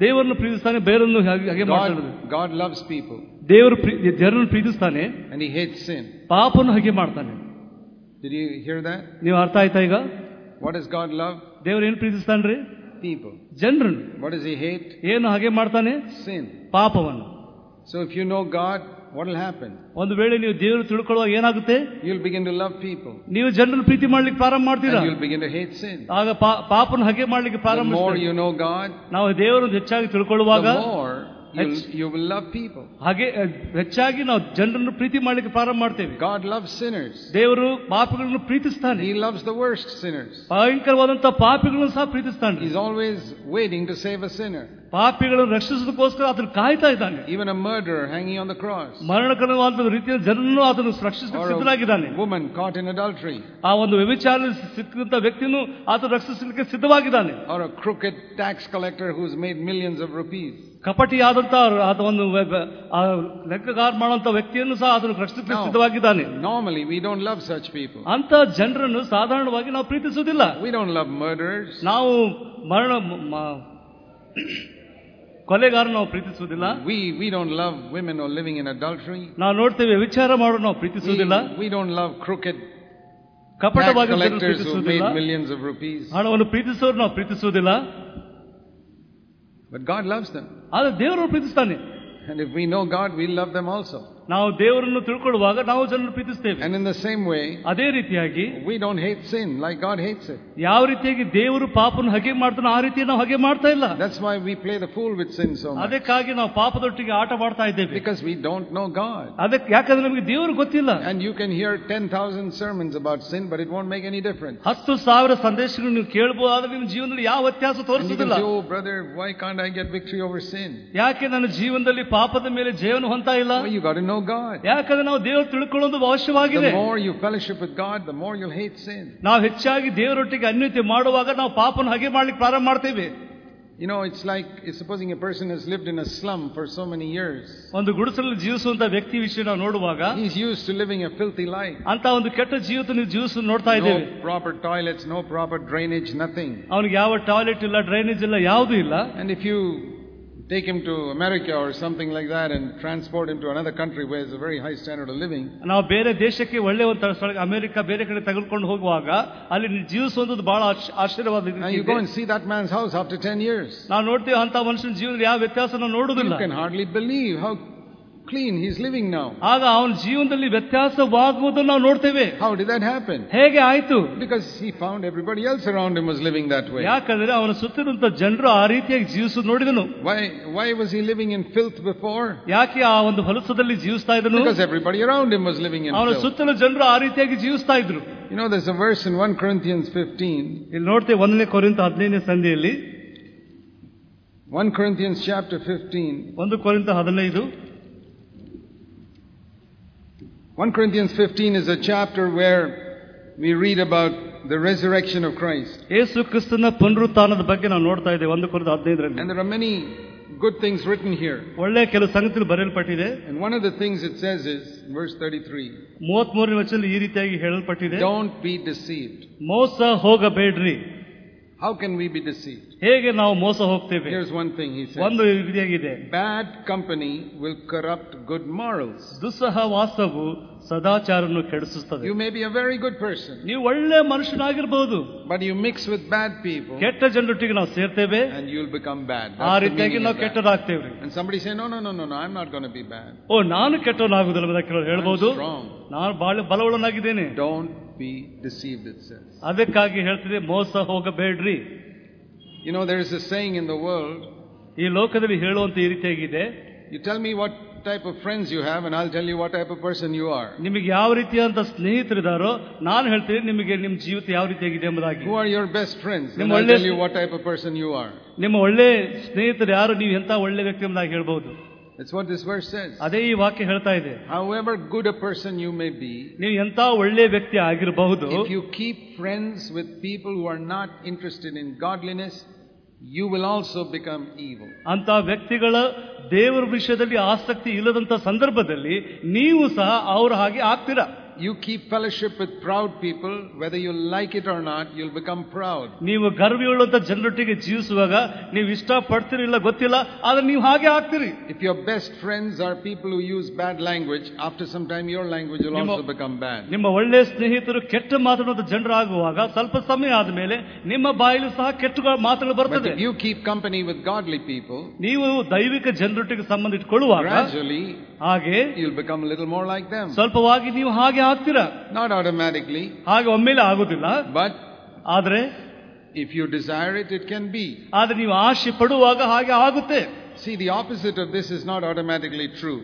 ದೇವರನ್ನು ಪ್ರೀತಿಸ್ತಾನೆ ಬೇರನ್ನು ಹಾಗೆ ಹಾಗೆ ಮಾಡ್ತಾನೆ God, God loves people ದೇವರು ಪ್ರೀ- ಜನರನ್ನು ಪ್ರೀತಿಸ್ತಾನೆ and he hates sin. ಪಾಪನು ಹಾಗೆ ಮಾಡ್ತಾನೆ Did you hear that? ನೀವು ಅರ್ಥ ಆಯ್ತಾ ಈಗ What does God love? ದೇವ್ರು ಏನು ಪ್ರೀತಿಸ್ತಾನ್ರಿ People. ಜನರನ್ನು What does he hate? ಏನು ಹಾಗೆ ಮಾಡ್ತಾನೆ Sin. ಪಾಪವನ್ನು So if you know God, what will happen? ಒಂದು ವೇಳೆ ನೀವು ದೇವರು ತಿಳ್ಕೊಳ್ಳುವಾಗ ಏನಾಗುತ್ತೆ You'll begin to love people. ನೀವು ಜನರನ್ನು ಪ್ರೀತಿ ಮಾಡ್ಲಿಕ್ಕೆ ಪ್ರಾರಂಭ ಮಾಡ್ತೀರಾ And you'll begin to hate sin. ಆಗ ಪಾ- ಪಾಪನ ಹಾಗೆ ಮಾಡ್ಲಿಕ್ಕೆ The ಪ್ರಾರಂಭ more you know God, ನಾವು ದೇವರನ್ನು ಹೆಚ್ಚಾಗಿ ತಿಳ್ಕೊಳ್ಳುವಾಗ the more You'll, you will love people. ಹಾಗೆ ಅಹ್, ಹೆಚ್ಚಾಗಿ ನಾವು ಜನರನ್ನು ಪ್ರೀತಿ ಮಾಡಲಿಕ್ಕೆ ಪ್ರಾರಂಭ ಮಾಡ್ತೇವೆ God loves sinners. ದೇವರು ಪಾಪಿಗಳನ್ನು ಪ್ರೀತಿಸ್ತಾನೆ He loves the worst sinners. ಭಯಂಕರವಾದಂತಹ ಪಾಪಿಗಳನ್ನು ಸಹ ಪ್ರೀತಿಸ್ತಾನೆ He's always waiting to save a sinner. ಪಾಪಿಗಳನ್ನು ರಕ್ಷಿಸೋದಕ್ಕೋಸ್ಕರ ಅದನ್ನು ಕಾಯ್ತಾ ಇದ್ದಾನೆ Even a murderer hanging on the cross. ಮರಣಕರವಾದ ರೀತಿಯ ಜನರನ್ನು ಅದನ್ನು ರಕ್ಷಿಸಲಿಕ್ಕೆ Or ಸಿದ್ಧನಾಗಿದ್ದಾನೆ a woman caught in adultery. ಆ ಒಂದು ವ್ಯಭಿಚಾರ ಸಿಕ್ಕಿದಂತ ವ್ಯಕ್ತಿಯನ್ನು ಆತ ರಕ್ಷಿಸಲಿಕ್ಕೆ ಸಿದ್ಧವಾಗಿದ್ದಾನೆ Or a crooked tax collector who's made millions of rupees. ಕಪಟಿಯಾದಂತ ಆತ ಒಂದು ವ್ಯ- ವ್ಯ- ಆ ಲೆಕ್ಕಗಾರ ಮಾಡುವಂತ ವ್ಯಕ್ತಿಯನ್ನು ಸಹ ಅದನ್ನು ರಕ್ಷಿಸಲಿಕ್ಕೆ No. ಸಿದ್ಧವಾಗಿದ್ದಾನೆ Normally, we don't love such people. ಅಂತ ಜನರನ್ನು ಸಾಧಾರಣವಾಗಿ ನಾವು ಪ್ರೀತಿಸುವುದಿಲ್ಲ We don't love murderers. ನಾವು ಮರಣ ಮ- ಕೊಲೆಗಾರ ನಾವು ಪ್ರೀತಿಸುವುದಿಲ್ಲ We, we don't love women who are living in adultery. ನಾವು ನೋಡ್ತೇವೆ ವಿಚಾರ ಮಾಡೋ ನಾವು We, ಪ್ರೀತಿಸುವುದಿಲ್ಲ we don't love crooked tax ಕಪಟವಾಗಿ ಜನರನ್ನು collectors who made ಪ್ರೀತಿಸುವುದಿಲ್ಲ millions of rupees. ಹಣವನ್ನು ಪ್ರೀತಿಸೋರು ನಾವು ಪ್ರೀತಿಸುವುದಿಲ್ಲ But God loves them. ಆದ್ರೆ ದೇವರನ್ನು ಪ್ರೀತಿಸ್ತಾನೆ And if we know God, we'll love them also. ನಾವು ದೇವರನ್ನು ತಿಳ್ಕೊಳ್ಳುವಾಗ ನಾವು ಜನರನ್ನು ಪ್ರೀತಿಸ್ತೇವೆ And in the same way, ಅದೇ ರೀತಿಯಾಗಿ we don't hate sin like God hates it. ಯಾವ ರೀತಿಯಾಗಿ ದೇವರು ಪಾಪನ ಹಗೆ ಮಾಡ್ತಾನೋ ಆ ರೀತಿ ನಾವು ಹಗೆ ಮಾಡ್ತಾ ಇಲ್ಲ That's why we play the fool with sin so much. ಅದಕ್ಕಾಗಿ ನಾವು ಪಾಪದೊಟ್ಟಿಗೆ ಆಟ ಮಾಡ್ತಾ ಇದ್ದೇವೆ Because we don't know God. ಅದಕ್ಕೆ ಯಾಕಂದ್ರೆ ನಮಗೆ ದೇವರು ಗೊತ್ತಿಲ್ಲ And you can hear 10,000 sermons about sin, but it won't make any difference. ಹತ್ತು ಸಾವಿರ ಸಂದೇಶಗಳು ನೀವು ಕೇಳಬಹುದು ಆದ್ರೆ ನಿಮ್ಮ ಜೀವನದಲ್ಲಿ ಯಾವ ವ್ಯತ್ಯಾಸ And you can ತೋರಿಸುದಿಲ್ಲ say, oh brother, why can't I get victory over sin? ಯಾಕೆ ನನ್ನ ಜೀವನದಲ್ಲಿ ಪಾಪದ ಮೇಲೆ ಜಯವನ್ನು ಹೊಂತಾ ಇಲ್ಲ Well, you got to know God. ಯಾಕಂದ್ರೆ ನಾವು ದೇವರು ತಿಳ್ಕೊಳ್ಳೋದು ಅವಶ್ಯವಾಗಿದೆ The more you fellowship with God, the more you'll hate sin. ನಾವು ಹೆಚ್ಚಾಗಿ ದೇವರೊಟ್ಟಿಗೆ ಅನ್ಯತೆ ಮಾಡುವಾಗ ನಾವು ಪಾಪನ ಹಗೆ ಮಾಡ್ಲಿಕ್ಕೆ ಪ್ರಾರಂಭ ಮಾಡ್ತೇವೆ You know, it's like it's supposing a person has lived in a slum for so many years. ಒಂದು ಗುಡಿಸಲಲ್ಲಿ ಜೀವಿಸುವಂತ ವ್ಯಕ್ತಿ ವಿಷಯ ನಾವು ನೋಡುವಾಗ He's used to living a filthy life. ಅಂತ ಒಂದು ಕೆಟ್ಟ ಜೀವಿತ ನೀವು ಜೀವಿಸ ನೋಡ್ತಾ ಇದ್ದೇವೆ No proper toilets, no proper drainage, nothing. ಅವನಿಗೆ ಯಾವ ಟಾಯ್ಲೆಟ್ ಇಲ್ಲ ಡ್ರೈನೇಜ್ ಇಲ್ಲ ಯಾವುದೂ ಇಲ್ಲ And if you take him to America or something like that and transport him to another country where there's a very high standard of living, ನಾವು ಬೇರೆ ದೇಶಕ್ಕೆ ಒಳ್ಳೆ ಒಂದು ಸ್ಥಳ ಅಮೆರಿಕ ಬೇರೆ ಕಡೆ ತೆಗೆದುಕೊಂಡು ಹೋಗುವಾಗ ಅಲ್ಲಿ ನೀವು ಜೀವಿಸುವಂಥದ್ದು ಬಹಳ ಆಶ್- ಆಶ್ಚರ್ಯವಾದ ರೀತಿ and you ಇದೆ. go and see that man's house after 10 years, ನಾವು ನೋಡ್ತೀವಿ ಅಂತ ಮನುಷ್ಯನ ಜೀವನದಲ್ಲಿ ಯಾವ ವ್ಯತ್ಯಾಸ ನಾವು ನೋಡುದಿಲ್ಲ you can hardly believe how clean he's living now. ಆಗ ಅವನ ಜೀವನದಲ್ಲಿ ವ್ಯತ್ಯಾಸವಾಗುವುದನ್ನು ನಾವು ನೋಡ್ತೇವೆ How did that happen? ಹೇಗೆ ಆಯ್ತು Because he found everybody else around him was living that way. ಯಾಕಂದ್ರೆ ಅವನ ಸುತ್ತಿರುವಂತ ಜನರು ಆ ರೀತಿಯಾಗಿ ಜೀವಿಸುವುದು ನೋಡಿದನು Why, why was he living in filth before? ಯಾಕೆ ಆ ಒಂದು ಹೊಲಸದಲ್ಲಿ ಜೀವಿಸ್ತಾ ಇದ್ದನು Because everybody around him was living in ಅವನ filth. ಸುತ್ತಲ ಜನರು ಆ ರೀತಿಯಾಗಿ ಜೀವಿಸ್ತಾ ಇದ್ರು You know, there's a verse in 1 Corinthians 15. ಇಲ್ಲಿ ನೋಡ್ತೇವೆ ಒಂದನೇ ಕೊರಿಂತ ಹದಿನೈದನೇ ಸಂಧಿಯಲ್ಲಿ 1 Corinthians chapter 15. ಒಂದು ಕೊರಿಂತ ಹದಿನೈದು 1 Corinthians 15 is a chapter where we read about the resurrection of Christ. ಯೇಸು ಕ್ರಿಸ್ತನ ಪುನರುತ್ಥಾನದ ಬಗ್ಗೆ ನಾವು ನೋಡ್ತಾ ಇದ್ದೇವೆ ಒಂದು ಕೊರಿಂತ ಹದಿನೈದರಲ್ಲಿ And there are many good things written here. ಒಳ್ಳೆ ಕೆಲವು ಸಂಗತಿಗಳು ಬರೆಯಲ್ಪಟ್ಟಿದೆ And one of the things it says is, verse 33, ಮೂವತ್ತ್ ಮೂರನೇ ವಚನದಲ್ಲಿ ಈ ರೀತಿಯಾಗಿ ಹೇಳಲ್ಪಟ್ಟಿದೆ don't be deceived. ಮೋಸ ಹೋಗಬೇಡ್ರಿ How can we be deceived? ಹೇಗೆ ನಾವು ಮೋಸ ಹೋಗ್ತೇವೆ Here's one thing he says. ಒಂದು ರೀತಿಯಾಗಿದೆ Bad company will corrupt good morals. ದುಸ್ಸಹವಾಸವು ಸದಾಚಾರವನ್ನು ಕೆಡಿಸುತ್ತದೆ You may be a very good person, ನೀವು ಒಳ್ಳೆ ಮನುಷ್ಯನಾಗಿರ್ಬಹುದು but you mix with bad people ಕೆಟ್ಟ ಜನರೊಟ್ಟಿಗೆ ನಾವು ಸೇರ್ತೇವೆ and you'll become bad. ಆ That's the ರೀತಿಯಾಗಿ meaning ನಾವು of bad. ಕೆಟ್ಟದಾಗ್ತೇವ್ರಿ And somebody say, no, no, no, no, no, I'm not going to be bad. ಓ ನಾನು ಕೆಟ್ಟವನಾಗುವುದಿಲ್ಲ ಎಂಬುದಾಗಿ ಕೆಲವರು I'm ಹೇಳ್ಬಹುದು strong. ನಾನು ಬಾಳ ಬಲವುಳ್ಳನಾಗಿದ್ದೇನೆ Don't be deceived, it says. ಅದಕ್ಕಾಗಿ ಹೇಳ್ತಿದೆ ಮೋಸ ಹೋಗಬೇಡ್ರಿ You know, there is a saying in the world, ಈ ಲೋಕದಲ್ಲಿ ಹೇಳುವಂತ ಈ ರೀತಿಯಾಗಿದೆ you tell me what type of friends you have and I'll tell you what type of person you are. ನಿಮಗೆ ಯಾವ ರೀತಿಯಾದಂತ ಸ್ನೇಹಿತರಿದಾರೋ ನಾನು ಹೇಳ್ತೀನಿ ನಿಮಗೆ ನಿಮ್ಮ ಜೀವಿತ ಯಾವ ರೀತಿಯಾಗಿದೆ ಎಂಬುದಾಗಿ Who are your best friends? And I'll tell you what type of person you are. ನಿಮ್ಮ ಒಳ್ಳೆ ಸ್ನೇಹಿತರು ಯಾರು ನೀವು ಎಂತ ಒಳ್ಳೆ ವ್ಯಕ್ತಿ ಎಂಬುದಾಗಿ ಹೇಳ್ಬಹುದು it's what this verse says ಅದೇ ಈ ವಾಕ್ಯ ಹೇಳ್ತಾ ಇದೆ. However good a person you may be ನೀವು ಎಂತ ಒಳ್ಳೆ ವ್ಯಕ್ತಿ ಆಗಿರಬಹುದು if you keep friends with people who are not interested in godliness you will also become evil ಅಂತ ವ್ಯಕ್ತಿಗಳ ದೇವರ ವಿಷಯದಲ್ಲಿ ಆಸಕ್ತಿ ಇಲ್ಲದಂತ ಸಂದರ್ಭದಲ್ಲಿ ನೀವು ಸಹ ಅವರ ಹಾಗೆ ಆಗ್ತೀರಾ? You keep fellowship with proud people, whether you like it or not, you'll become proud. ನೀವು ಗರ್ವಿಯುಳ್ಳಂತ ಜನರೊಟ್ಟಿಗೆ ಜೀವಿಸುವಾಗ ನೀವು ಇಷ್ಟ ಪಡ್ತೀರಿಲ್ಲ ಗೊತ್ತಿಲ್ಲ ಆದ್ರೆ ನೀವು ಹಾಗೆ ಆಗ್ತೀರಿ If your best friends are people who use bad language, after some time your language will Nimo- also become bad. ನಿಮ್ಮ ಒಳ್ಳೆ ಸ್ನೇಹಿತರು ಕೆಟ್ಟ ಮಾತನಾಡುವಂತ ಜನರಾಗುವಾಗ ಸ್ವಲ್ಪ ಸಮಯ ಆದ್ಮೇಲೆ ನಿಮ್ಮ ಬಾಯಲ್ಲಿ ಸಹ ಕೆಟ್ಟ ಮಾತುಗಳು But ಬರ್ತದೆ if you keep company with godly people, ನೀವು ದೈವಿಕ ಜನರೊಟ್ಟಿಗೆ ಸಂಬಂಧ ಇಟ್ಕೊಳ್ಳುವಾಗ gradually ಹಾಗೆ you'll become a little more like them. ಸ್ವಲ್ಪವಾಗಿ ನೀವು ಹಾಗೆ ಆಗ್ತೀರಾ Not automatically, ಹಾಗೆ ಒಮ್ಮೆಲೆ ಆಗುದಿಲ್ಲ but ಆದ್ರೆ if you desire it, it can be. ಆದ್ರೆ ನೀವು ಆಶೆ ಪಡುವಾಗ ಹಾಗೆ ಆಗುತ್ತೆ See, the opposite of this is not automatically true.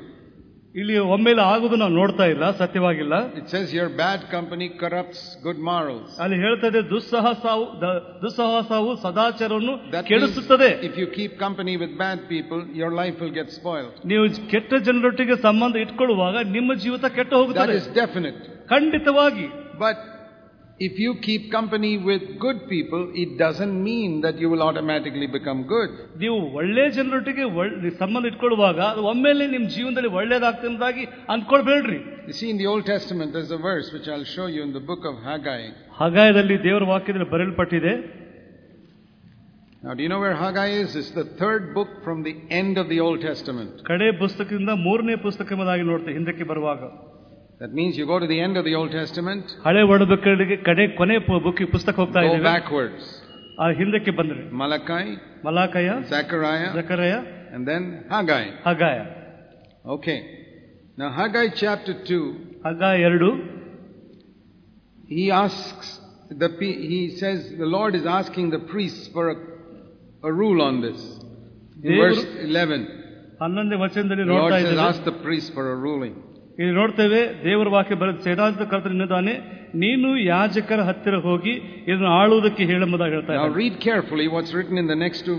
ಇಲ್ಲಿ ಒಮ್ಮೆಲೆ ಆಗುದು ನಾವು ನೋಡ್ತಾ ಇಲ್ಲ ಸತ್ಯವಾಗಿಲ್ಲ It says here, bad company corrupts good morals. ಅಲ್ಲಿ ಹೇಳ್ತದೆ ದುಸ್ಸಾಹಸವು the- ದುಸ್ಸಾಹಸವು ಸದಾಚಾರವನ್ನು That means ಕೆಡಿಸುತ್ತದೆ if you keep company with bad people, your life will get spoiled. ನೀವು ಕೆಟ್ಟ ಜನರೊಟ್ಟಿಗೆ ಸಂಬಂಧ ಇಟ್ಕೊಳ್ಳುವಾಗ ನಿಮ್ಮ ಜೀವಿತ ಕೆಟ್ಟ That ಹೋಗುತ್ತದೆ is definite. ಖಂಡಿತವಾಗಿ But if you keep company with good people, it doesn't mean that you will automatically become good. ನೀವು ಒಳ್ಳೆ ಜನರೊಟ್ಟಿಗೆ ಒಳ್ಳೆ ಸಂಬಂಧ ಇಟ್ಕೊಳ್ಳುವಾಗ ಅದು ಒಮ್ಮೆಲೆ ನಿಮ್ಮ ಜೀವನದಲ್ಲಿ ಒಳ್ಳೇದಾಗ್ತದಾಗಿ ಅಂದ್ಕೊಳ್ಬೇಡ್ರಿ You see, in the Old Testament, there's a verse which I'll show you in the book of Haggai. ಹಗಾಯದಲ್ಲಿ ದೇವರ ವಾಕ್ಯದಲ್ಲಿ ಬರೆಯಲ್ಪಟ್ಟಿದೆ Now, do you know where Haggai is? It's the third book from the end of the Old Testament. ಕಡೆ ಪುಸ್ತಕದಿಂದ ಮೂರನೇ ಪುಸ್ತಕವಾಗಿ ನೋಡ್ತೇವೆ ಹಿಂದಕ್ಕೆ ಬರುವಾಗ That means you go to the end of the Old Testament, ಹಳೆ ಒಡಬೇಕಾಡಿಗೆ ಕಡೆ ಕೊನೆ ಪು- ಬುಕ್ ಪುಸ್ತಕ ಹೋಗ್ತಾ go ಇದ್ದೇವೆ backwards. ಆ ಹಿಂದಕ್ಕೆ ಬಂದ್ರೆ Malachi, ಮಲಾಕಯ Zechariah, ಜಕರಯ and then Haggai. ಹಗಾಯ Okay. Now, Haggai chapter 2, ಹಗ ಎರಡು he asks, the, pe- he says, the Lord is asking the priests for a, a rule on this. In Devaru- verse 11, ಹನ್ನೊಂದನೇ ವಚನದಲ್ಲಿ the Lord ನೋಡ್ತಾ says, ಇದ್ದೇವೆ ask the priests for a ruling. ಇಲ್ಲಿ ನೋಡ್ತೇವೆ ದೇವರ ವಾಕ್ಯ ಬರೆದ ಸೇದಾಂತ ಕರೆದ ನಿನ್ನದಾನೆ ನೀನು ಯಾಜಕರ ಹತ್ತಿರ ಹೋಗಿ ಇದನ್ನು ಆಳುವುದಕ್ಕೆ ಹೇಳಬಹುದಾಗಿ ಹೇಳ್ತಾರೆ read carefully what's in next to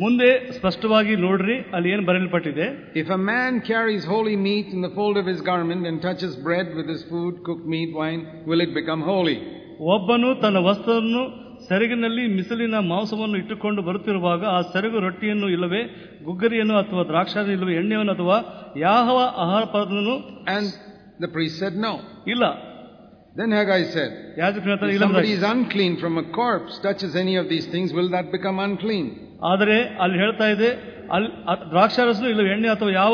ಮುಂದೆ ಸ್ಪಷ್ಟವಾಗಿ ನೋಡ್ರಿ ಅಲ್ಲಿ ಏನು ಬರೆಯಲ್ಪಟ್ಟಿದೆ? If a man carries holy meat in the fold of his garment and touch bread with his food cook meat wine will it become holy ಒಬ್ಬನು ತನ್ನ ವಸ್ತ್ರವನ್ನು ಸೆರಗಿನಲ್ಲಿ ಮಿಸಲಿನ ಮಾಂಸವನ್ನು ಇಟ್ಟುಕೊಂಡು ಬರುತ್ತಿರುವಾಗ ಆ ಸೆರಗು ರೊಟ್ಟಿಯನ್ನು ಇಲ್ಲವೇ ಗುಗ್ಗರಿಯನ್ನು ಅಥವಾ ದ್ರಾಕ್ಷಾರ ಇಲ್ಲವೇ ಎಣ್ಣೆಯನ್ನು ಅಥವಾ ಯಾವ ಆಹಾರ ಪದಾರ್ಥವನ್ನು the priest said no. ಇಲ್ಲ Then Haggai said, If somebody is unclean from a corpse, touches any of these things, will that become unclean? ಆದರೆ ಅಲ್ಲಿ ಹೇಳ್ತಾ ಇದೆ ಅಲ್ಲಿ ದ್ರಾಕ್ಷಾರಸನು ಇಲ್ಲ ಎಣ್ಣೆ ಅಥವಾ ಯಾವ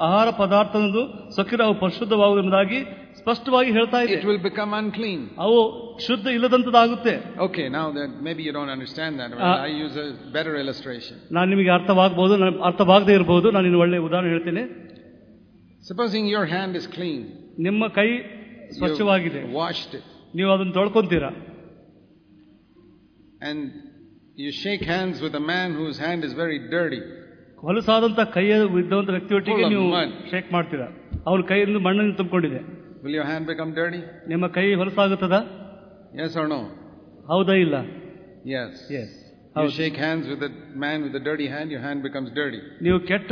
ಆಹಾರ ಪದಾರ್ಥವನ್ನು ಸೊಕ್ಕಿರ ಅವು ಪರಿಶುದ್ಧವಾಗುವುದಾಗಿ ಸ್ಪಷ್ಟವಾಗಿ ಹೇಳ್ತಾ ಇದೆ. ಇಟ್ ವಿಲ್ ಬಿಕಮ್ ಅನ್ಕ್ಲೀನ್ ಅವು ಶುದ್ಧ ಇಲ್ಲದಂತದಾಗುತ್ತೆ. Okay now that maybe you don't understand that I use a better illustration ನಾನು ನಿಮಗೆ ಅರ್ಥವಾಗಬಹುದು ನಾನು ಅರ್ಥವಾಗದೆ ಇರಬಹುದು ನಾನು ಇನ್ನು ಒಳ್ಳೆ ಉದಾಹರಣೆ ಹೇಳ್ತೇನೆ. Supposing your hand is clean ನಿಮ್ಮ ಕೈ ಸ್ವಚ್ಛವಾಗಿದೆ. ವಾಶ್ಡ್ ನೀವು ಅದನ್ನು ತೊಳ್ಕೊಂತೀರಾ? And you shake hands with a man whose hand is very dirty ಹೊಲಸಾದಂತ ಕೈ ಇದ್ದ ವ್ಯಕ್ತಿಯೊಟ್ಟಿಗೆ ನೀವು ಶೇಕ್ ಮಾಡ್ತೀರಾ? ಅವ್ರ ಕೈಯಿಂದ ಮಣ್ಣನ್ನು ತುಂಬಿಕೊಂಡಿದೆ. Will your hand become dirty? ನಿಮ್ಮ ಕೈ holasagutada Yes or no? ಹೌದಾ ಇಲ್ಲ Yes. yes You shake hands with a man with a dirty hand, your hand becomes dirty. ನೀವು ಕೆಟ್ಟ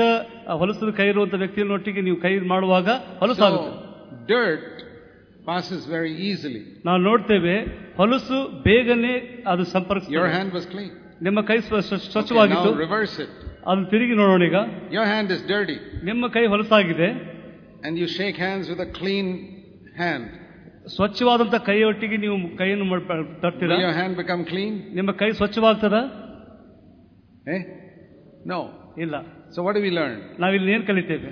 ಹೊಲಸದ ಕೈ ಇರುವಂತ ವ್ಯಕ್ತಿಯನ್ನೊಟ್ಟಿಗೆ ನೀವು ಕೈ ಮಾಡುವಾಗ ಹೊಲಸಾಗುತ್ತೆ dirt passes very easily. ನಾವು ನೋಡ್ತೇವೆ ಹೊಲಸು ಬೇಗನೆ ಅದು Your ಸಂಪರ್ಕ hand was clean. ನಿಮ್ಮ ಕೈ ಸ್ವ- ಸ್ವ- ಸ್ವಚ್ಛವಾಗಿತ್ತು now reverse it. adu ತಿರುಗಿ ನೋಡೋಣ ಈಗ Your hand is dirty, ನಿಮ್ಮ ಕೈ ಹೊಲಸಾಗಿದೆ and you shake hands with a clean hand. ಸ್ವಚ್ಛವಾದಂತ ಕೈಯೊಟ್ಟಿಗೆ ನೀವು ಕೈಯನ್ನು ತರ್ತೀರಾ your hand become clean? ನಿಮ್ಮ ಕೈ ಸ್ವಚ್ಛವಾಗ್ತದ Eh? No. ಇಲ್ಲ So what do we learn? ನಾವು ಇಲ್ಲಿ ಏನು ಕಲಿತೇವೆ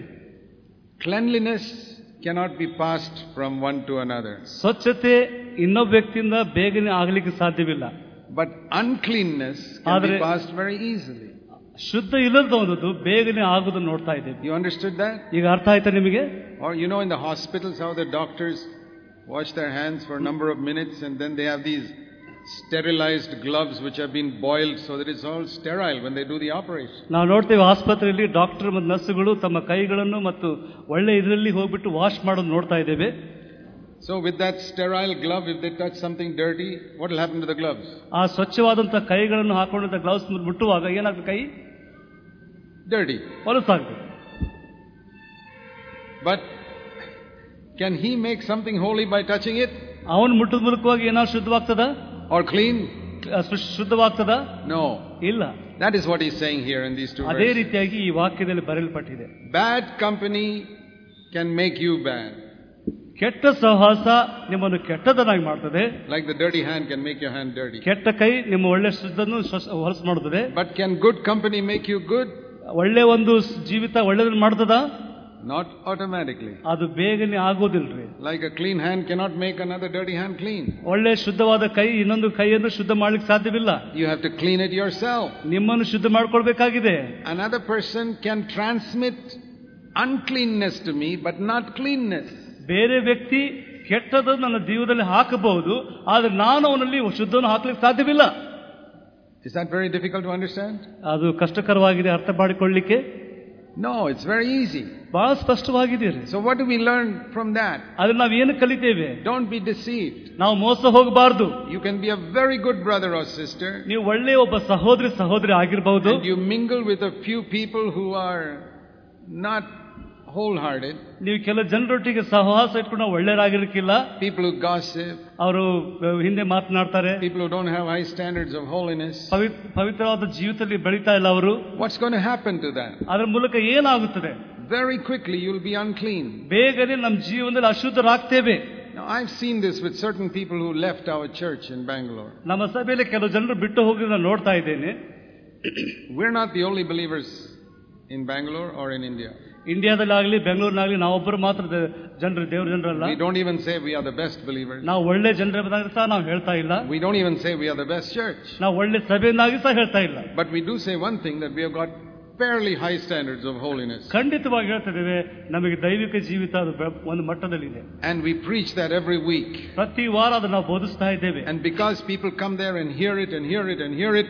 Cleanliness cannot be passed from one to another. ಸ್ವಚ್ಛತೆ ಇನ್ನೊಬ್ಬ ವ್ಯಕ್ತಿಯಿಂದ ಬೇಗನೆ ಆಗಲಿಕ್ಕೆ ಸಾಧ್ಯವಿಲ್ಲ But uncleanness can be passed very easily. ಶುದ್ಧ ಇಲ್ಲದೊಂದು ಬೇಗನೆ ಆಗುದನ್ನು ನೋಡ್ತಾ ಇದ್ದೇವೆ You understood that? ಈಗ ಅರ್ಥ ಆಯ್ತಾ ನಿಮಗೆ you know in the hospitals how the doctors wash their hands for a number of minutes and then they have these sterilized gloves which have been boiled so that it's all sterile when they do the operation. ನಾವು ನೋಡ್ತೇವೆ ಆಸ್ಪತ್ರೆಯಲ್ಲಿ doctor ಮತ್ತು ನರ್ಸ್ಗಳು ತಮ್ಮ ಕೈಗಳನ್ನು ಮತ್ತು ಒಳ್ಳೆ ಇದರಲ್ಲಿ ಹೋಗ್ಬಿಟ್ಟು ವಾಶ್ ಮಾಡೋದು ನೋಡ್ತಾ ಇದ್ದೇವೆ So with that sterile glove, if they touch something dirty, what will happen to the gloves? ಆ ಸ್ವಚ್ಛವಾದಂತ ಕೈಗಳನ್ನು ಹಾಕೊಂಡಂತ ಗ್ಲೌಸ್ ಮುಟ್ಟುವಾಗ ಏನಾಗ್ತದೆ ಕೈ Dirty. ಹೊಲಸಾಗ್ತದೆ But can he make something holy by touching it? ಅವನು ಮುಟ್ಟದ ಮೂಲಕವಾಗಿ ಏನಾದ್ರು ಶುದ್ಧವಾಗ್ತದ Or clean? ಶುದ್ಧವಾಗ್ತದ No. ಇಲ್ಲ That is what he's saying here in these two ಅದೇ verses. ರೀತಿಯಾಗಿ ಈ ವಾಕ್ಯದಲ್ಲಿ ಬರೆಯಲ್ಪಟ್ಟಿದೆ Bad company can make you bad. ಕೆಟ್ಟ ಸಹವಾಸ ನಿಮ್ಮನ್ನು ಕೆಟ್ಟದನ್ನಾಗಿ ಮಾಡ್ತದೆ Like the dirty hand can make your hand dirty. ಕೆಟ್ಟ ಕೈ ನಿಮ್ಮ ಒಳ್ಳೆ ಶುದ್ಧನ್ನು ಹೊಲಸು ಮಾಡುತ್ತದೆ But can good company make you good? ಒಳ್ಳೆ ಒಂದು ಜೀವಿತ ಒಳ್ಳೆದನ್ನು ಮಾಡ್ತದ? ನಾಟ್ ಆಟೋಮ್ಯಾಟಿಕ್ಲಿ ಅದು ಬೇಗನೆ ಆಗೋದಿಲ್ರಿ. Like a clean hand cannot make another dirty hand clean ಒಳ್ಳೆ ಶುದ್ಧವಾದ ಕೈ ಇನ್ನೊಂದು ಕೈಯನ್ನು ಶುದ್ಧ ಮಾಡ್ಲಿಕ್ಕೆ ಸಾಧ್ಯವಿಲ್ಲ. You have to clean it yourself ನಿಮ್ಮನ್ನು ಶುದ್ಧ ಮಾಡ್ಕೊಳ್ಬೇಕಾಗಿದೆ. Another person can transmit uncleanness to me but not cleanness ಬೇರೆ ವ್ಯಕ್ತಿ ಕೆಟ್ಟದ್ದು ನನ್ನ ಜೀವದಲ್ಲಿ ಹಾಕಬಹುದು ಆದರೆ ನಾನು ಅವನಲ್ಲಿ ಶುದ್ಧವನ್ನು ಹಾಕ್ಲಿಕ್ಕೆ ಸಾಧ್ಯವಿಲ್ಲ. Is that very difficult to understand? ಅದು ಕಷ್ಟಕರವಾಗಿದೆ ಅರ್ಥ ಮಾಡಿಕೊಳ್ಳಿಕ್ಕೆ No, it's very easy. ಬಹಳ ಸ್ಪಷ್ಟವಾಗಿದೆ ರೀ So, what do we learn from that? ಅದ್ರ ನಾವು ಏನು ಕಲಿತೇವೆ Don't be deceived. ನಾವು ಮೋಸ ಹೋಗಬಾರ್ದು You can be a very good brother or sister, ನೀವು ಒಳ್ಳೆಯ ಒಬ್ಬ ಸಹೋದರಿ ಸಹೋದರಿ ಆಗಿರಬಹುದು and you mingle with a few people who are not wholehearted, ನೀವು ಕೆಲ ಜನರೊಟ್ಟಿಗೆ ಸಹವಾಸ ಇಟ್ಕೊಂಡು ನಾವು ಒಳ್ಳೆಯರಾಗಿರ್ಕಿಲ್ಲ people who gossip, ಅವರು ಹಿಂದೆ ಮಾತನಾಡ್ತಾರೆ people who don't have high standards of holiness. Pavi- ಪವಿತ್ರವಾದ ಜೀವಿತದಲ್ಲಿ ಬೆಳೀತಾ ಇಲ್ಲ ಅವರು What's going to happen to that? ಅದರ ಮೂಲಕ ಏನಾಗುತ್ತದೆ Very quickly, you'll be unclean. ಬೇಗನೆ ನಮ್ಮ ಜೀವನದಲ್ಲಿ ಅಶುದ್ಧರಾಗ್ತೇವೆ Now, I've seen this with certain people who left our church in Bangalore. ನಮ್ಮ ಸಭೆಯಲ್ಲಿ ಕೆಲವು ಜನರು ಬಿಟ್ಟು ಹೋಗಿ ನಾನು ನೋಡ್ತಾ ಇದ್ದೇನೆ We're not the only believers in Bangalore or in India. ಇಂಡಿಯಾದಲ್ಲಾಗ್ಲಿ ಬೆಂಗಳೂರಿನಾಗ್ಲಿ ನಾವೊಬ್ಬರು ಮಾತ್ರ ದೇ- ಜನರು ದೇವ್ರ ಜನರಲ್ಲ We don't even say we are the best believers. ನಾವು ಒಳ್ಳೆ ಜನರ ಸಹ ನಾವು ಹೇಳ್ತಾ ಇಲ್ಲ We don't even say we are the best church. ನಾವು ಒಳ್ಳೆ ಸಭೆಯನ್ನಾಗಿ ಸಹ ಹೇಳ್ತಾ ಇಲ್ಲ But we do say one thing that we have got fairly high standards of holiness. ಖಂಡಿತವಾಗಿ ಹೇಳ್ತಿದ್ದೇವೆ ನಮಗೆ ದೈವಿಕ ಜೀವಿತ ಅದು ಬೆ- ಒಂದು ಮಟ್ಟದಲ್ಲಿದೆ And we preach that every week. ಪ್ರತಿ ವಾರ ಅದನ್ನು ನಾವು ಬೋಧಿಸ್ತಾ ಇದ್ದೇವೆ And because people come there and hear it and hear it and hear it,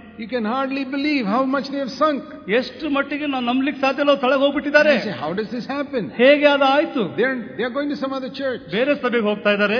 you can hardly believe how much they've sunk ಎಷ್ಟು ಮಟ್ಟಿಗೆ ನಾವು ನಂಬಲಿಕ್ಕೆ ಸಾಧ್ಯ ಇಲ್ಲ ತಳಗ ಹೋಗ್ಬಿಟ್ಟಿದ್ದಾರೆ. ಹೌ ಡಸ್ ದಿಸ್ ಹ್ಯಾಪನ್ ಹೇಗೆ ಅದಾಯ್ತು they going to some church ಬೇರೆ ಸಭೆಗೆ ಹೋಗ್ತಾ ಇದ್ದಾರೆ.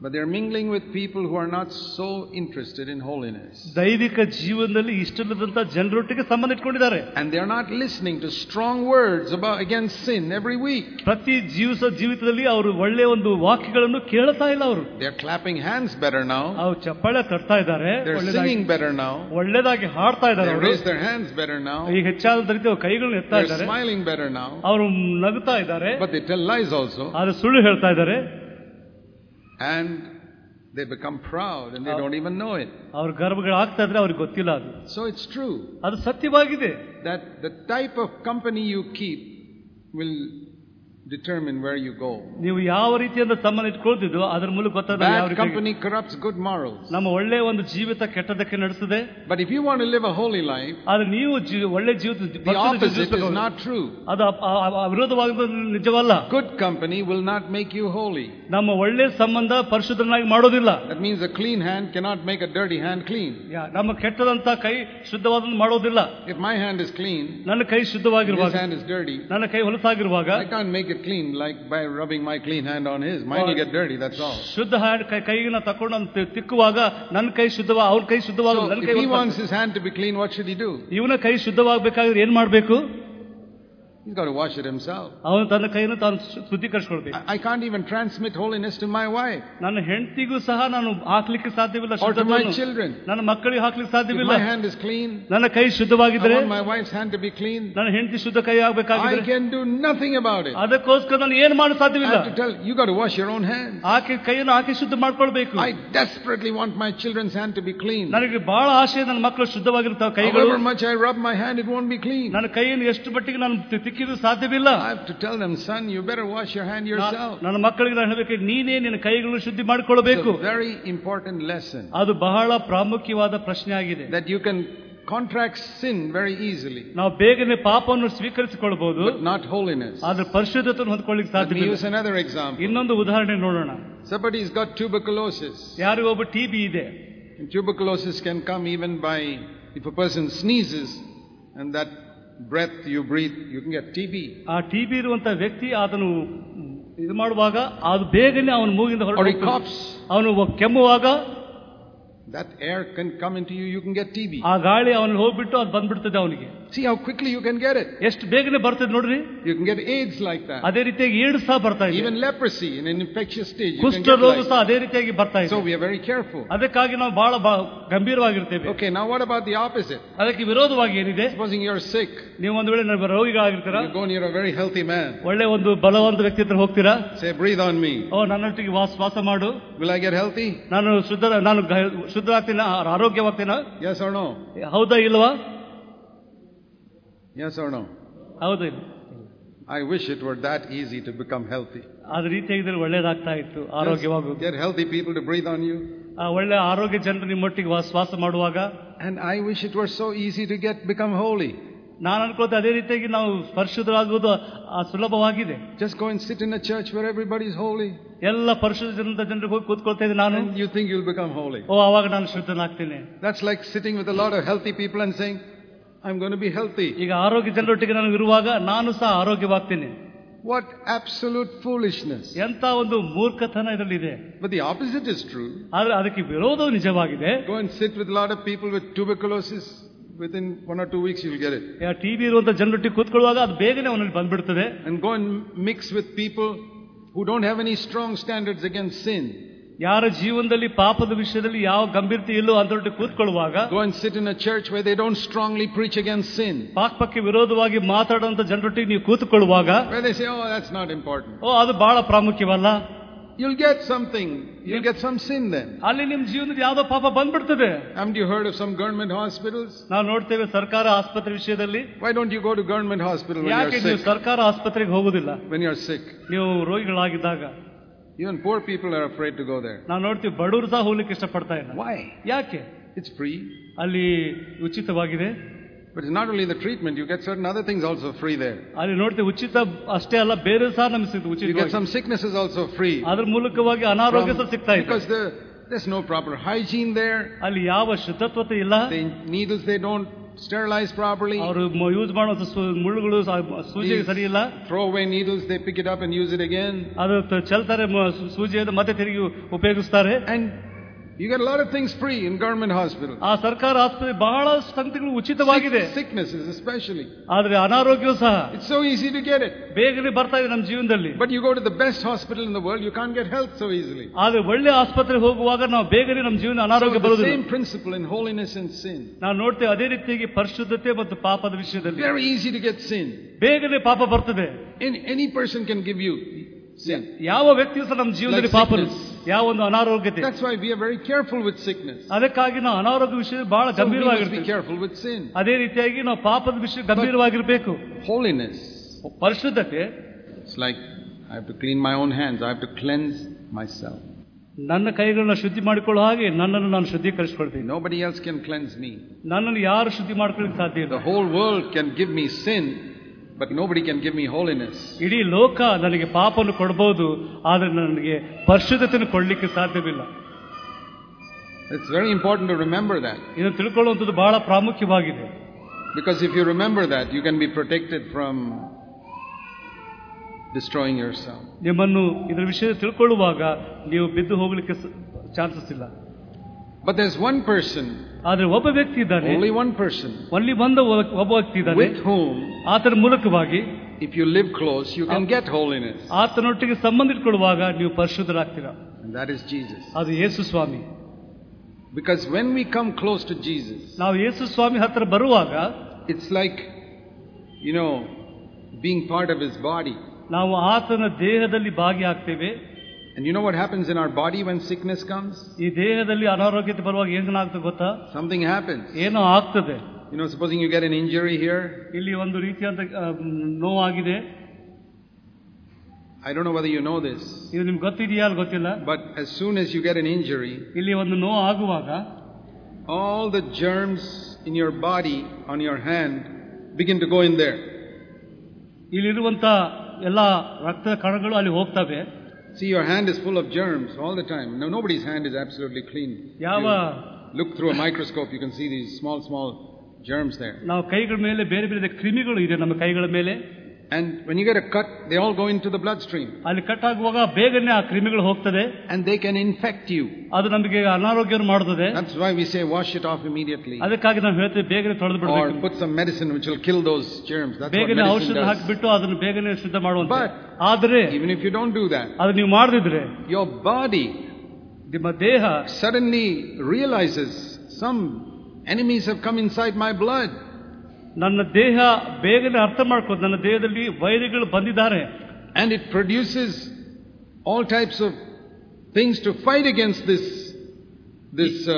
But they're mingling with people who are not so interested in holiness. ದೈವಿಕ ಜೀವನದಲ್ಲಿ ಇಷ್ಟವಿಲ್ಲದಂತ ಜನರೊಟ್ಟಿಗೆ ಸಂಬಂಧ ಇಟ್ಕೊಂಡಿದ್ದಾರೆ And they're not listening to strong words about against sin every week. ಪ್ರತಿ ಜೀವಿಸ ಜೀವಿತದಲ್ಲಿ ಅವರು ಒಳ್ಳೆಯ ಒಂದು ವಾಕ್ಯಗಳನ್ನು ಕೇಳ್ತಾ ಇಲ್ಲ ಅವರು They're clapping hands better now. ಅವ್ರು ಚಪ್ಪಾಳೆ ತಟ್ತಾ ಇದ್ದಾರೆ They're ಒಳ್ಳೆದಾಗಿ singing better now. ಒಳ್ಳೆದಾಗಿ ಹಾಡ್ತಾ ಇದ್ದಾರೆ They ಅವರು raise their hands better now. ಈಗ ಹೆಚ್ಚಾದ ರೀತಿ ಅವ್ರು ಕೈಗಳನ್ನ ಎತ್ತಾ They're ಇದ್ದಾರೆ smiling better now. ಅವರು ನಗುತ್ತಾ ಇದ್ದಾರೆ But they tell lies also. ಆದ್ರೆ ಸುಳ್ಳು ಹೇಳ್ತಾ ಇದ್ದಾರೆ And they become proud and they don't even know it. ಅವ್ರ ಗರ್ಭಗಳು ಆಗ್ತಾ ಇದ್ರೆ ಅವ್ರಿಗೆ ಗೊತ್ತಿಲ್ಲ ಅದು So it's true ಅದು ಸತ್ಯವಾಗಿದೆ that the type of company you keep will determine where you go. ನೀವು ಯಾವ ರೀತಿಯಿಂದ ಸಂಬಂಧ ಇಟ್ಕೊಳ್ತಿದ್ದು ಅದ್ರ ಮೂಲಕ ಗೊತ್ತಾದ ಯಾವ Bad ರೀತಿ company corrupts good morals. ನಮ್ಮ ಒಳ್ಳೆಯ ಒಂದು ಜೀವಿತ ಕೆಟ್ಟದಕ್ಕೆ ನಡೆಸ್ತದೆ But if you want to live a holy life, ಆದ್ರೆ ನೀವು ಜೀ- ಒಳ್ಳೆ ಜೀವಿತ the ಭಕ್ತಿಯಿಂದ opposite is ಜೀವಿಸಬೇಕು. not true. ಅದು ಅ- ಅ- ಅ- ವಿರೋಧವಾದ ನಿಜವಲ್ಲ Good company will not make you holy. ನಮ್ಮ ಒಳ್ಳೆ ಸಂಬಂಧ ಪರಿಶುದ್ಧನಾಗಿ ಮಾಡೋದಿಲ್ಲ That means a clean hand cannot make a dirty hand clean. ಯಾ- ನಮ್ಮ ಕೆಟ್ಟದಂತ ಕೈ ಶುದ್ಧವಾದ ಮಾಡೋದಿಲ್ಲ If my hand is clean, ನನ್ನ ಕೈ his ಶುದ್ಧವಾಗಿರುವಾಗ hand is dirty, ನನ್ನ ಕೈ ಹೊಲಸಾಗಿರುವಾಗ I can't make it clean like by rubbing my clean hand on his. Mine will get dirty, that's all. ಶುದ್ಧ hand ಕೈ ಕೈಗಿನ ತಕೊಂಡು ಅವ್ನು ತಿ- ತಿಕ್ಕುವಾಗ ನನ್ನ ಕೈ ಶುದ್ಧವ ಅವ್ರ ಕೈ ಶುದ್ಧವಾಗ So ನನ್ನ if ಕೈ he ಹೊಲಸಾಗ್ತದೆ. wants his hand to be clean, what should he do? ಇವನ ಕೈ ಶುದ್ಧವಾಗಬೇಕಾದ್ರೆ ಏನ್ ಮಾಡ್ಬೇಕು He's got to wash it himself. ಅವನು ತನ್ನ ಕೈಯನ್ನು ತಾನು ಶು- ಶುದ್ಧೀಕರಿಸ್ಕೊಳ್ಬೇಕು I, I can't even transmit holiness to my wife ನನ್ನ ಹೆಂಡತಿಗೂ ಸಹ ನಾನು ಹಾಕ್ಲಿಕ್ಕೆ ಸಾಧ್ಯವಿಲ್ಲ or to my ಶುದ್ಧತೆಯನ್ನು. children. ನನ್ನ ಮಕ್ಕಳಿಗೆ ಹಾಕ್ಲಿಕ್ಕೆ If ಸಾಧ್ಯವಿಲ್ಲ my hand is clean, ನನ್ನ ಕೈ I ಶುದ್ಧವಾಗಿದ್ರೆ want my wife's hand to be clean. ನನ್ನ ಹೆಂಡತಿ ಶುದ್ಧ ಕೈ I ಆಗ್ಬೇಕಾಗಿದ್ರೆ can do nothing about it. ಅದಕ್ಕೋಸ್ಕರ ನಾನು ಏನ್ ಮಾಡೋ I ಸಾಧ್ಯವಿಲ್ಲ have to tell you got to wash your own hands. ಆಕೆ ಕೈಯನ್ನು ಆಕೆ ಶುದ್ಧ ಮಾಡ್ಕೊಳ್ಬೇಕು I desperately want my children's hand to be clean. ನನಗೆ ಬಹಳ ಆಶೆ ನನ್ನ ಮಕ್ಕಳು ಶುದ್ಧವಾಗಿರ್ತಾವ ಕೈಗಳು However much I rub my hand, it won't be clean. ನನ್ನ ಕೈಯನ್ನು ಎಷ್ಟು ಮಟ್ಟಿಗೆ ನಾನು ತಿ- ತಿಕ್ಕಿದ್ರು ಸಾಧ್ಯವಿಲ್ಲ I have to tell them, son, you better wash your hand ನಾ- yourself. ನನ್ನ ಮಕ್ಕಳಿಗೆ ನಾನು ಹೇಳಬೇಕು ನೀನೇ ನಿನ್ನ ಕೈಗಳನ್ನು ಶುದ್ಧಿ It's ಮಾಡಿಕೊಳ್ಳಬೇಕು a very important lesson ಅದು ಬಹಳ ಪ್ರಾಮುಖ್ಯವಾದ ಪ್ರಶ್ನೆ ಆಗಿದೆ that you can contract sin very easily, ನಾವು ಬೇಗನೆ ಪಾಪವನ್ನು ಸ್ವೀಕರಿಸಿಕೊಳ್ಬಹುದು but not holiness. ಆದ್ರೆ ಪರಿಶುದ್ಧತೆಯನ್ನು ಹೊಂದ್ಕೊಳ್ಳಿಕ್ಕೆ Let me ಸಾಧ್ಯವಿಲ್ಲ use another example. ಇನ್ನೊಂದು ಉದಾಹರಣೆ ನೋಡೋಣ Somebody's got tuberculosis. ಯಾರಿಗೂ ಒಬ್ಬ ಟಿ ಬಿ ಇದೆ And tuberculosis can come even by if a person sneezes and that breath you breathe, you can get TB. ಆ T B ಇರುವಂತ ವ್ಯಕ್ತಿ ಅದನ್ನು ಇದು ಮಾಡುವಾಗ ಅದು ಬೇಗನೆ ಅವನ ಮೂಗಿಂದ Or he ಹೊರಟು coughs, ಅವನು ಕೆಮ್ಮುವಾಗ that air can come into you, you can get TB. ಆ ಗಾಳಿ ಅವನಿಗೆ ಹೋಗ್ಬಿಟ್ಟು ಅದು ಬಂದ್ಬಿಡ್ತದೆ ಅವನಿಗೆ See how quickly you can get it. ಎಷ್ಟು ಬೇಗನೆ ಬರ್ತದೆ ನೋಡ್ರಿ You can get AIDS like that. ಅದೇ ರೀತಿಯಾಗಿ ಏಳು ಸಹ ಬರ್ತಾ ಇದೆ Even leprosy in an infectious stage, you can ಕುಷ್ಠ get ರೋಗ like ಸಹ ಅದೇ ರೀತಿಯಾಗಿ ಬರ್ತಾ So ಇದೆ we are very careful. ಅದಕ್ಕಾಗಿ ನಾವು ಬಹಳ ಬ- ಗಂಭೀರವಾಗಿರ್ತೇವೆ Okay, now what about the opposite? ಅದಕ್ಕೆ ವಿರೋಧವಾಗಿ ಏನಿದೆ Supposing you're sick, ನೀವು ಒಂದು ವೇಳೆ ನೀವು ರೋಗಿಗಳಾಗಿರ್ತೀರಾ you go near a very healthy man. ಒಳ್ಳೆ ಒಂದು ಬಲವಂತ ವ್ಯಕ್ತಿ ಹತ್ರ ಹೋಗ್ತೀರಾ Say, breathe on me. ಓ ನನ್ನೊಟ್ಟಿಗೆ ವಾಸ ವಾಸ ಮಾಡು Will I get healthy? ನಾನು ಶುದ್ಧ ನಾನು ಗ- ಶುದ್ಧರಾಗ್ತೀನ ಆರೋಗ್ಯವಾಗ್ತೀನ Yes or no? ಹೌದಾ ಇಲ್ವಾ Yes or no? ಹೌದಿಲ್ಲ I wish it were that easy to become healthy. ಅದ ರೀತಿಯಾಗಿದ್ರೆ ಒಳ್ಳೇದಾಗ್ತಾ ಇತ್ತು ಆರೋಗ್ಯವಾಗುವುದು Get healthy people to breathe on you. ಆ ಒಳ್ಳೆ ಆರೋಗ್ಯ ಜನರು ನಿಮ್ಮೊಟ್ಟಿಗೆ ವಾಸ ವಾಸ ಮಾಡುವಾಗ And I wish it were so easy to get become holy. ನಾನು ಅನ್ಕೊಳ್ತೆ ಅದೇ ರೀತಿಯಾಗಿ ನಾವು ಪರಿಶುದ್ಧರಾಗುವುದು ಆ ಸುಲಭವಾಗಿದೆ Just go and sit in a church where everybody's holy. ಎಲ್ಲ ಪರಿಶುದ್ಧ ಜನದ ಜನರಿಗೆ ಹೋಗಿ ಕೂತ್ಕೊಳ್ತಾ ಇದ್ದೆ ನಾನು And you think you'll become holy. ಓ ಅವಾಗ ನಾನು ಶುದ್ಧನಾಗ್ತೇನೆ That's like sitting with a lot of healthy people and saying, I'm going to be healthy. ಈಗ ಆರೋಗ್ಯ ಜನರೊಟ್ಟಿಗೆ ನಾನು ಇರುವಾಗ ನಾನು ಸಹ ಆರೋಗ್ಯವಾಗ್ತೇನೆ What absolute foolishness. ಎಂತ ಒಂದು ಮೂರ್ಖತನ ಇದರಲ್ಲಿದೆ But the opposite is true. ಆದ್ರೆ ಅದಕ್ಕೆ ವಿರೋಧವು ನಿಜವಾಗಿದೆ Go and sit with a lot of people with within one or two weeks you'll get it TB ಇರುವಂತ ಜನರೊಟ್ಟಿಗೆ ಕೂತ್ಕೊಳ್ಳುವಾಗ ಅದು ಬೇಗನೆ ಅವನಲ್ಲಿ ಬಂದ್ಬಿಡ್ತದೆ. And go and mix with people who don't have any strong standards against sin ಯಾರ ಜೀವನದಲ್ಲಿ ಪಾಪದ ವಿಷಯದಲ್ಲಿ ಯಾವ ಗಂಭೀರತೆ ಇಲ್ಲೋ ಅದರೊಟ್ಟಿಗೆ ಕೂತ್ಕೊಳ್ಳುವಾಗ go and sit in a church why they don't strongly preach against sin Pak ಪಾಪಕ್ಕೆ ವಿರೋಧವಾಗಿ ಮಾತಾಡುವಂತ ಜನರೊಟ್ಟಿಗೆ ನೀವು ಕೂತ್ಕೊಳ್ಳುವಾಗ where they say oh that's not important oh ಅದು ಬಹಳ ಪ್ರಾಮುಖ್ಯವಲ್ಲ. You'll get something. You'll get some sin then. ಅಲ್ಲಿ ನಿಮ್ ಜೀವನದಲ್ಲಿ ಯಾವ್ದೋ ಪಾಪ ಬಂದ್ಬಿಡ್ತದೆ Haven't you heard of some government hospitals? ನಾವು ನೋಡ್ತೇವೆ ಸರ್ಕಾರ ಆಸ್ಪತ್ರೆ ವಿಷಯದಲ್ಲಿ Why don't you go to government hospital when ಯಾಕೆ you're ನೀವು sick? ಸರ್ಕಾರ ಆಸ್ಪತ್ರೆಗೆ ಹೋಗುದಿಲ್ಲ When you're sick. ನೀವು ರೋಗಿಗಳಾಗಿದ್ದಾಗ Even poor people are afraid to go there. ನಾವು ನೋಡ್ತೀವಿ ಬಡವರು ಸಹ ಹೋಗ್ಲಿಕ್ಕೆ ಇಷ್ಟಪಡ್ತಾ ಇಲ್ಲ Why? ಯಾಕೆ It's free. ಅಲ್ಲಿ ಉಚಿತವಾಗಿದೆ But it's not only the treatment, you get certain other things also free there. ಅಲ್ಲಿ ನೋಡ್ತೀವಿ ಉಚಿತ ಅಷ್ಟೇ ಅಲ್ಲ ಬೇರೆ ಸಹ ನಮ್ಗೆ ಸಿಗ್ತದೆ You get ಉಚಿತ some sicknesses also free. ಅದ್ರ ಮೂಲಕವಾಗಿ ಅನಾರೋಗ್ಯ From- ಸಹ ಸಿಗ್ತಾ ಇದೆ because the, there's no proper hygiene there. ಅಲ್ಲಿ ಯಾವ ಶುದ್ಧತ್ವತೆ ಇಲ್ಲ The needles they don't sterilize properly. ಅವರು ಯೂಸ್ ಮಾಡುವಂತ ಸು- ಮುಳ್ಳುಗಳು ಸಹ ಸೂಜಿಗೆ ಸರಿ ಇಲ್ಲ Throw away needles, they pick it up and use it again. ಅದು ತ- ಚೆಲ್ತಾರೆ ಮ- ಸು- ಸೂಜಿಯನ್ನು ಮತ್ತೆ ತಿರುಗಿ ಉಪಯೋಗಿಸ್ತಾರೆ And you get a lot of things free in government hospitals. ಆ ಸರ್ಕಾರ ಆಸ್ಪತ್ರೆ ಬಹಳ ಸಂಗತಿಗಳು ಉಚಿತವಾಗಿದೆ Sick- sicknesses especially. ಆದ್ರೆ ಅನಾರೋಗ್ಯವು ಸಹ It's so easy to get it. ಬೇಗನೆ ಬರ್ತಾ ಇದೆ ನಮ್ಮ ಜೀವನದಲ್ಲಿ But you go to the best hospital in the world, you can't get help so easily. ಆದ್ರೆ ಒಳ್ಳೆ ಆಸ್ಪತ್ರೆಗೆ ಹೋಗುವಾಗ ನಾವು ಬೇಗನೆ ನಮ್ಮ ಜೀವನ So ಅನಾರೋಗ್ಯ the ಬರುವುದಿಲ್ಲ same principle in holiness and sin. ನಾವು ನೋಡ್ತೇವೆ ಅದೇ ರೀತಿಯಾಗಿ ಪರಿಶುದ್ಧತೆ ಮತ್ತು ಪಾಪದ ವಿಷಯದಲ್ಲಿ Very easy to get sin. ಬೇಗನೆ ಪಾಪ ಬರ್ತದೆ Any, any person can give you sin. ಯಾವ ವ್ಯಕ್ತಿಯು ಸಹ ನಮ್ಮ ಜೀವನದಲ್ಲಿ Like ಪಾಪ sickness. ಯಾವ ಒಂದು ಅನಾರೋಗ್ಯತೆ That's why we are very careful with sickness. ಅದಕ್ಕಾಗಿ ನಾವು ಅನಾರೋಗ್ಯ ವಿಷಯ ಬಹಳ So we must be ಗಂಭೀರವಾಗಿರ್ತೀವಿ careful with sin. ಅದೇ ರೀತಿಯಾಗಿ ನಾವು ಪಾಪದ ವಿಷಯ ಗಂಭೀರವಾಗಿರ್ಬೇಕು Holiness. ಪರಿಶುದ್ಧತೆ It's like I have to clean my own hands. I have to cleanse myself. ನನ್ನ ಕೈಗಳನ್ನ ಶುದ್ಧಿ ಮಾಡಿಕೊಳ್ಳೋ ಹಾಗೆ ನನ್ನನ್ನು ನಾನು ಶುದ್ಧೀಕರಿಸಿಕೊಳ್ತೀನಿ Nobody else can cleanse me. ನನ್ನನ್ನು ಯಾರು ಶುದ್ಧಿ ಮಾಡ್ಕೊಳ್ಳಿಕ್ಕೆ ಸಾಧ್ಯ ಇಲ್ಲ The whole world can give me sin, But nobody can give me holiness. ಇಡೀ ಲೋಕ ನನಗೆ ಪಾಪವನ್ನು ಕೊಡಬಹುದು adare ನನಗೆ ಪರಿಶುದ್ಧತೆಯನ್ನು ಕೊಡ್ಲಿಕ್ಕೆ ಸಾಧ್ಯವಿಲ್ಲ It's very important to remember that. ಇದನ್ನು ತಿಳ್ಕೊಳ್ಳುವಂಥದ್ದು ಬಹಳ ಪ್ರಾಮುಖ್ಯವಾಗಿದೆ Because if you remember that, you can be protected from destroying yourself. ನಿಮ್ಮನ್ನು ಇದರ ವಿಷಯ ತಿಳ್ಕೊಳ್ಳುವಾಗ ನೀವು ಬಿದ್ದು ಹೋಗ್ಲಿಕ್ಕೆ ಚಾನ್ಸಸ್ ಇಲ್ಲ But there's one person, ಆದ್ರೆ ಒಬ್ಬ ವ್ಯಕ್ತಿ ಇದ್ದಾನೆ only one person, ಅಲ್ಲಿ ಬಂದ ಒಬ್ಬ- ಒಬ್ಬ ವ್ಯಕ್ತಿ ಇದ್ದಾನೆ with whom, ಆತನ ಮೂಲಕವಾಗಿ if you live close, you can get holiness. ಆತನೊಟ್ಟಿಗೆ ಸಂಬಂಧ ಇಟ್ಕೊಳ್ಳುವಾಗ ನೀವು ಪರಿಶುದ್ಧರಾಗ್ತೀರಾ And that is Jesus. ಅದು ಯೇಸು ಸ್ವಾಮಿ Because when we come close to Jesus, ನಾವು ಯೇಸು ಸ್ವಾಮಿ ಹತ್ರ ಬರುವಾಗ it's like, you know, being part of his body. ನಾವು ಆತನ ದೇಹದಲ್ಲಿ ಭಾಗಿಯಾಗ್ತೇವೆ And you know what happens in our body when sickness comes? ಈ ದೇಹದಲ್ಲಿ ಅನಾರೋಗ್ಯತೆ ಬರುವಾಗ ಏನಾಗ್ತದೆ ಗೊತ್ತಾ Something happens. ಏನೋ ಆಗ್ತದೆ You know, supposing you get an injury here. ಇಲ್ಲಿ ಒಂದು ರೀತಿಯಾದ ಆ, ನೋವಾಗಿದೆ I don't know whether you know this, ಇದು ನಿಮ್ಗೆ ಗೊತ್ತಿದೆಯಾ ಅಲ್ಲಿ ಗೊತ್ತಿಲ್ಲ but as soon as you get an injury, ಇಲ್ಲಿ ಒಂದು ನೋವು ಆಗುವಾಗ all the germs in your body on your hand begin to go in there. ಇಲ್ಲಿರುವಂತ ಎಲ್ಲ ರಕ್ತದ ಕಣಗಳು ಅಲ್ಲಿ ಹೋಗ್ತವೆ See, your hand is full of germs all the time. Now, nobody's hand is absolutely clean. ಯಾವ You look through a microscope, you can see these small, small germs there. ನಾವು ಕೈಗಳ ಮೇಲೆ ಬೇರೆ ಬೇರೆ ಕ್ರಿಮಿಗಳು ಇದೆ ನಮ್ಮ ಕೈಗಳ ಮೇಲೆ And when you get a cut, they all go into the bloodstream. ಅಲ್ಲಿ ಕಟ್ ಆಗುವಾಗ ಬೇಗನೆ ಆ ಕ್ರಿಮಿಗಳು ಹೋಗ್ತದೆ And they can infect you. ಅದು ನಮಗೆ ಅನಾರೋಗ್ಯವನ್ನು ಮಾಡುತ್ತದೆ That's why we say wash it off immediately. ಅದಕ್ಕಾಗಿ ನಾವು ಹೇಳ್ತೇವೆ ಬೇಗನೆ ತೊಳೆದು Or ಬಿಡಬೇಕು put some medicine which will kill those germs. That's what ಬೇಗನೆ medicine ಔಷಧ does. ಹಾಕಿಬಿಟ್ಟು ಅದನ್ನು ಬೇಗನೆ ಶುದ್ಧ ಮಾಡುವಂತ But- ಆದ್ರೆ Even if you don't do that, ಅದು ನೀವು ಮಾಡದಿದ್ರೆ your body ನಿಮ್ಮ ದೇಹ suddenly realizes some enemies have come inside my blood. ನನ್ನ ದೇಹ ಬೇಗನೆ ಅರ್ಥ ಮಾಡ್ಕೋದು ನನ್ನ ದೇಹದಲ್ಲಿ ವೈರಿಗಳು ಬಂದಿದ್ದಾರೆ And it produces all types of things to fight against this, this, uh,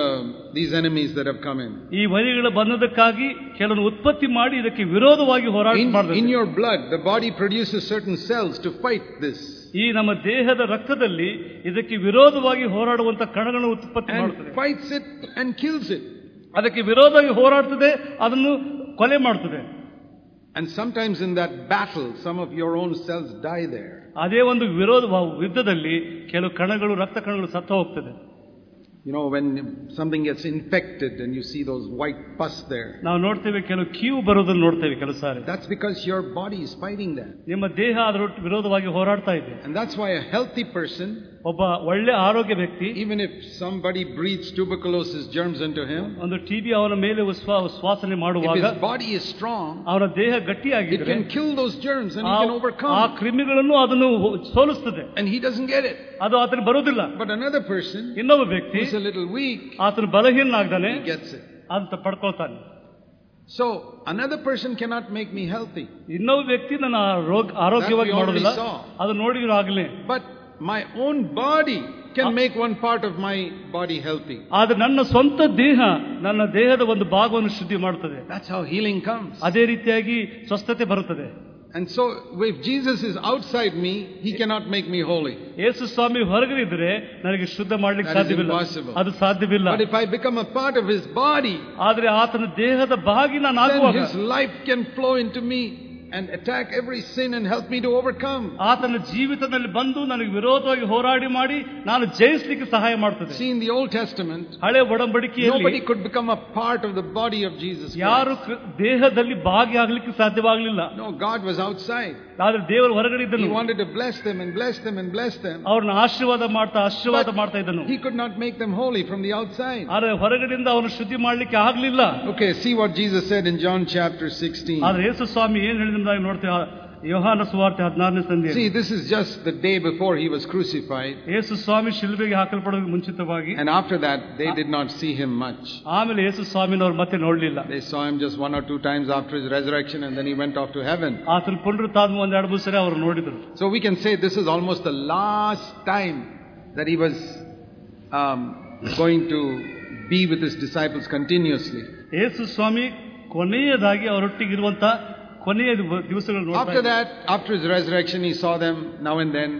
these enemies that have come in. ಈ ವೈರಿಗಳು ಬಂದದಕ್ಕಾಗಿ ಕೆಲವನ್ನು ಉತ್ಪತ್ತಿ ಮಾಡಿ ಇದಕ್ಕೆ ವಿರೋಧವಾಗಿ ಹೋರಾಟ In, ಮಾಡಿದ್ರು in your blood, the body produces certain cells to fight this. ಈ ನಮ್ಮ ದೇಹದ ರಕ್ತದಲ್ಲಿ ಇದಕ್ಕೆ ವಿರೋಧವಾಗಿ ಹೋರಾಡುವಂತ ಕಣಗಳನ್ನು ಉತ್ಪತ್ತಿ ಮಾಡುತ್ತದೆ And fights it and kills it. ಅದಕ್ಕೆ ವಿರೋಧವಾಗಿ ಹೋರಾಡ್ತದೆ ಅದನ್ನು ಕೊಲೆ ಮಾಡ್ತದೆ And sometimes in that battle, some of your own cells die there. ಅದೇ ಒಂದು ವಿರೋಧ ಯುದ್ಧದಲ್ಲಿ ಕೆಲವು ಕಣಗಳು ರಕ್ತ ಕಣಗಳು ಸತ್ತ ಹೋಗ್ತದೆ You know, when something gets infected and you see those white pus there, ನಾವು ನೋಡ್ತೇವೆ ಕೆಲವು ಕೀವು ಬರೋದನ್ನು ನೋಡ್ತೇವೆ ಕೆಲವು ಸಾರಿ that's because your body is fighting that. ನಿಮ್ಮ ದೇಹ ಅದರ ವಿರೋಧವಾಗಿ ಹೋರಾಡ್ತಾ ಇದೆ And that's why a healthy person, ಒಬ್ಬ ಒಳ್ಳೆ ಆರೋಗ್ಯ ವ್ಯಕ್ತಿ even if somebody breathes tuberculosis germs into him, ಒಂದು ಟಿಬಿ ಅವನ ಮೇಲೆ ಉಸ್ವಾ- ಶ್ವಾಸನೆ if ಮಾಡುವಾಗ his body is strong, ಅವನ ದೇಹ it ಗಟ್ಟಿಯಾಗಿದ್ರೆ can kill those germs and he ಆ- can ಆ overcome. ಕ್ರಿಮಿಗಳನ್ನು ಅದನ್ನು ಹೊ- ಸೋಲಿಸ್ತದೆ And he doesn't get it. ಅದು ಆತನ ಬರುವುದಿಲ್ಲ But another person ಇನ್ನೊಬ್ಬ ವ್ಯಕ್ತಿ who's a little weak, ಆತನ ಬಲಹೀನಾಗ್ದಾನೆ he gets it. ಅಂತ ಪಡ್ಕೊಳ್ತಾನೆ So another person cannot make me healthy. ಇನ್ನೊಬ್ಬ ವ್ಯಕ್ತಿ ನನ್ನ ರೋಗ ಆರೋಗ್ಯವಾಗಿ That we already ಮಾಡೋದಿಲ್ಲ saw. ಅದು ನೋಡಿದ್ರು ಆಗಲೇ But my own body can make one part of my body healthy. ಆದ್ರೆ ನನ್ನ ಸ್ವಂತ ದೇಹ ನನ್ನ ದೇಹದ ಒಂದು ಭಾಗವನ್ನು ಶುದ್ಧಿ ಮಾಡುತ್ತದೆ That's how healing comes. ಅದೇ ರೀತಿಯಾಗಿ ಸ್ವಸ್ಥತೆ ಬರುತ್ತದೆ And so if Jesus is outside me, he cannot make me holy. ಯೇಸು ಸ್ವಾಮಿ ಹೊರಗಡೆ ನನಗೆ ಶುದ್ಧ ಮಾಡ್ಲಿಕ್ಕೆ That is ಸಾಧ್ಯವಿಲ್ಲ impossible. ಅದು ಸಾಧ್ಯವಿಲ್ಲ But if I become a part of his body, ಆದ್ರೆ ಆತನ ದೇಹದ ಭಾಗಿ ನಾನು then ಆಗುವಾಗ his life can flow into me and attack every sin and help me to overcome. ಆತನ ಜೀವಿತದಲ್ಲಿ ಬಂದು ನನಗೆ ವಿರೋಧವಾಗಿ ಹೋರಾಡಿ ಮಾಡಿ ನಾನು ಜಯಿಸ್ಲಿಕ್ಕೆ ಸಹಾಯ ಮಾಡ್ತದೆ See, in the Old Testament, ಹಳೆ ಒಡಂಬಡಿಕೆಯಲ್ಲಿ nobody could become a part of the body of Jesus ಯಾರು Christ. ಕ- ದೇಹದಲ್ಲಿ ಭಾಗಿಯಾಗಲಿಕ್ಕೆ ಸಾಧ್ಯವಾಗಲಿಲ್ಲ No, God was outside. ಆದ್ರೆ ದೇವರು ಹೊರಗಡೆ He ಇದ್ದನು wanted to bless them and bless them and bless them. ಅವ್ರನ್ನ ಆಶೀರ್ವಾದ ಮಾಡ್ತಾ ಆಶೀರ್ವಾದ But ಮಾಡ್ತಾ ಇದ್ದನು He could not make them holy from the outside. ಆದ್ರೆ ಹೊರಗಡೆಯಿಂದ ಅವನು ಶುದ್ಧಿ ಮಾಡ್ಲಿಕ್ಕೆ ಆಗ್ಲಿಲ್ಲ Okay, see what Jesus said in John chapter 16. ಆದ್ರೆ ಯೇಸು ಸ್ವಾಮಿ ಏನ್ ಹೇಳಿದಾಗ ನೋಡ್ತೇವೆ ಯೋಹಾನ ಸುವಾರ್ತೆ ಹದಿನಾರನೇ ಸಂಧಿ See, this is just the day before he was crucified. ಯೇಸು ಸ್ವಾಮಿ ಶಿಲ್ಬೆಗೆ ಹಾಕಲ್ಪಡೋದಕ್ಕೆ ಮುಂಚಿತವಾಗಿ And after that, they did not see him much. ಆಮೇಲೆ ಯೇಸು ಸ್ವಾಮಿನವ್ರು ಮತ್ತೆ ನೋಡ್ಲಿಲ್ಲ They saw him just one or two times after his resurrection and then he went off to heaven. ಆತನ ಪುನರುತ್ತಾದ ಒಂದ್ ಎರಡು ಮೂರು ಸರಿ ಅವ್ರು ನೋಡಿದ್ರು So we can say this is almost the last time that he was um, going to be with his disciples continuously. ಯೇಸು ಸ್ವಾಮಿ ಕೊನೆಯದಾಗಿ ಅವರೊಟ್ಟಿಗೆ ಇರುವಂತ ಕೊನೆಯ ದಿವ- ದಿವಸಗಳು ನೋಡ್ತಾ After ಇದ್ರು. that, after his resurrection, he saw them now and then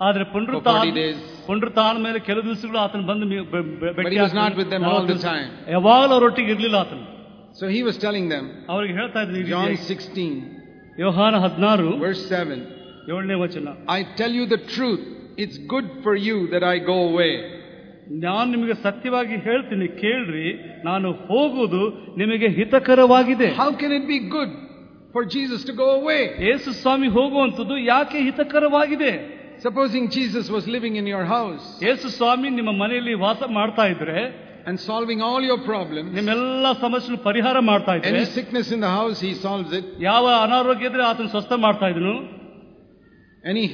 ಆದ್ರೆ for ಪುನರುತ್ಥಾನ 40 days. ಪುನರುತ್ಥಾನ ಮೇಲೆ ಕೆಲವು ದಿವಸಗಳು ಆತನ ಬಂದು ಮಿ- ಬೆ- ಬೆ- But ಭೇಟಿ he was not ಆಗ್ತಾನೆ. with them all ನಲವತ್ತು the ದಿವಸ. time. ಯಾವಾಗಲೂ ಅವರೊಟ್ಟಿಗೆ ಇರ್ಲಿಲ್ಲ ಆತನು So he was telling them, ಅವ್ರಿಗೆ ಹೇಳ್ತಾ ಇದ್ದೀನಿ John 16, ಯೋಹಾನ ಹದಿನಾರು verse 7, ಏಳನೇ ವಚನ I tell you the truth, it's good for you that I go away. ನಾನು ನಿಮಗೆ ಸತ್ಯವಾಗಿ ಹೇಳ್ತೀನಿ ಕೇಳ್ರಿ ನಾನು ಹೋಗುವುದು ನಿಮಗೆ ಹಿತಕರವಾಗಿದೆ How can it be good for Jesus to go away? ಯೇಸು ಸ್ವಾಮಿ ಹೋಗುವಂಥದ್ದು ಯಾಕೆ ಹಿತಕರವಾಗಿದೆ Supposing Jesus was living in your house ಯೇಸು ಸ್ವಾಮಿ ನಿಮ್ಮ ಮನೆಯಲ್ಲಿ ವಾಸ ಮಾಡ್ತಾ ಇದ್ರೆ and solving all your problems, ನಿಮ್ಮೆಲ್ಲ ಸಮಸ್ಯೆ ಪರಿಹಾರ ಮಾಡ್ತಾ ಇದ್ರೆ any sickness in the house, he solves it. ಯಾವ ಅನಾರೋಗ್ಯ ಇದ್ರೆ ಆತನ ಸ್ವಸ್ಥ ಮಾಡ್ತಾ ಇದ್ನು Any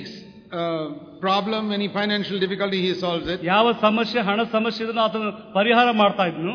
uh, problem, any financial difficulty, he solves it. ಯಾವ ಸಮಸ್ಯೆ ಹಣ ಸಮಸ್ಯೆ ಇದ್ರೂ ಆತನ ಪರಿಹಾರ ಮಾಡ್ತಾ ಇದ್ನು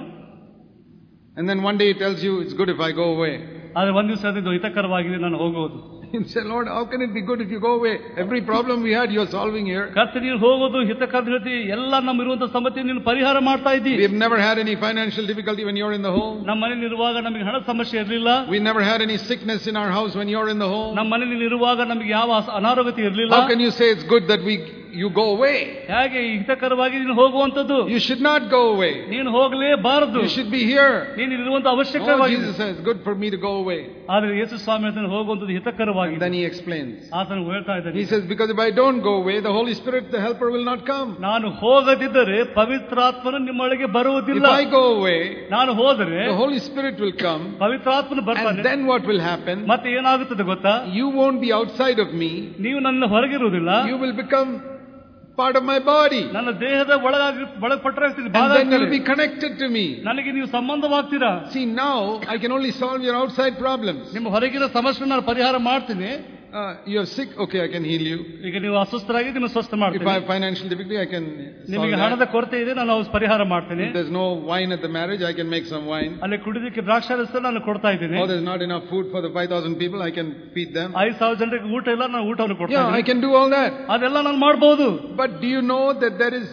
And then one day he tells you, it's good if I go away. ಆದ್ರೆ ಒಂದ್ ದಿವಸ ಅದು ಹಿತಕರವಾಗಿದೆ ನಾನು ಹೋಗುವುದು You say, Lord, how can it be good if you go away? Every problem we had, you're solving here. ಕರ್ತ ನೀನು ಹೋಗೋದು ಹಿತಕರ ಹೇಳ್ತಿ ಎಲ್ಲ ನಮ್ಮ ಇರುವಂತ ಸಮಸ್ಯೆ ನೀನು ಪರಿಹಾರ ಮಾಡ್ತಾ ಇದ್ದಿ We have never had any financial difficulty when you're in the home. ನಮ್ಮ ಮನೇಲಿ ಇರುವಾಗ ನಮಗೆ ಹಣ ಸಮಸ್ಯೆ ಇರಲಿಲ್ಲ We never had any sickness in our house when you're in the home. ನಮ್ಮ ಮನೇಲಿ ಇರುವಾಗ ನಮಗೆ ಯಾವ ಅಸ- ಅನಾರೋಗ್ಯತೆ ಇರಲಿಲ್ಲ How can you say it's good that we you go away? ಹೇಗೆ ಹಿತಕರವಾಗಿ ನೀನು ಹೋಗುವಂತದ್ದು You should not go away. ನೀನು ಹೋಗಲೇಬಾರದು You should be here. ನೀನು ಇರುವಂತ Oh, ಅವಶ್ಯಕವಾಗಿದೆ Jesus says it's good for me to go away. ಆದ್ರೆ ಯೇಸು ಸ್ವಾಮಿ ಹೇಳ್ತಾನೆ ಹೋಗುವಂತದ್ದು And ಹಿತಕರವಾಗಿದೆ then he explains. ಆತನು ಹೇಳ್ತಾ ಇದ್ದಾನೆ He says, because if I don't go away, the Holy Spirit, the helper, will not come. ನಾನು ಹೋಗದಿದ್ದರೆ ಪವಿತ್ರಾತ್ಮನು ನಿಮ್ಮೊಳಗೆ ಬರುವುದಿಲ್ಲ If I go away, ನಾನು ಹೋದರೆ the Holy Spirit will come. ಪವಿತ್ರಾತ್ಮನು And ಬರ್ತಾನೆ then what will happen? ಮತ್ತೆ ಏನಾಗುತ್ತದೆ ಗೊತ್ತಾ You won't be outside of me. ನೀವು ನನ್ನ ಹೊರಗಿರುವುದಿಲ್ಲ You will become part of my body. ನನ್ನ ದೇಹದ ಒಳಗಾಗಿ ಒಳಪಟ್ಟರಾಗ್ತೀನಿ And then you'll be connected to me. ನನಗೆ ನೀವು ಸಂಬಂಧವಾಗ್ತೀರಾ See, now I can only solve your outside problems. ನಿಮ್ಮ ಹೊರಗಿನ ಸಮಸ್ಯೆ ನಾನು ಪರಿಹಾರ ಮಾಡ್ತೀನಿ Uh, you're sick, okay, I can heal you. ಈಗ ನೀವು ಅಸ್ವಸ್ಥರಾಗಿ ನಿಮ್ಮ ಸ್ವಸ್ಥ If ಮಾಡ್ತೀನಿ I have financial difficulty, I can solve ನಿಮಗೆ ಹಣದ that. ಕೊರತೆ ಇದೆ ನಾನು ಅವು ಪರಿಹಾರ ಮಾಡ್ತೀನಿ If there's no wine at the marriage, I can make some wine. ಅಲ್ಲಿ ಕುಡಿದಕ್ಕೆ ದ್ರಾಕ್ಷಾರಸ ನಾನು ಕೊಡ್ತಾ ಇದ್ದೀನಿ Or there's not enough food for the 5,000 people, I can feed them. ಐದು ಸಾವಿರ ಜನರಿಗೆ ಊಟ ಇಲ್ಲ ನಾನು ಊಟವನ್ನು ಕೊಡ್ತಾ Yeah, I ಇದ್ದೀನಿ can do all that. ಅದೆಲ್ಲ ನಾನು ಮಾಡಬಹುದು But do you know that there is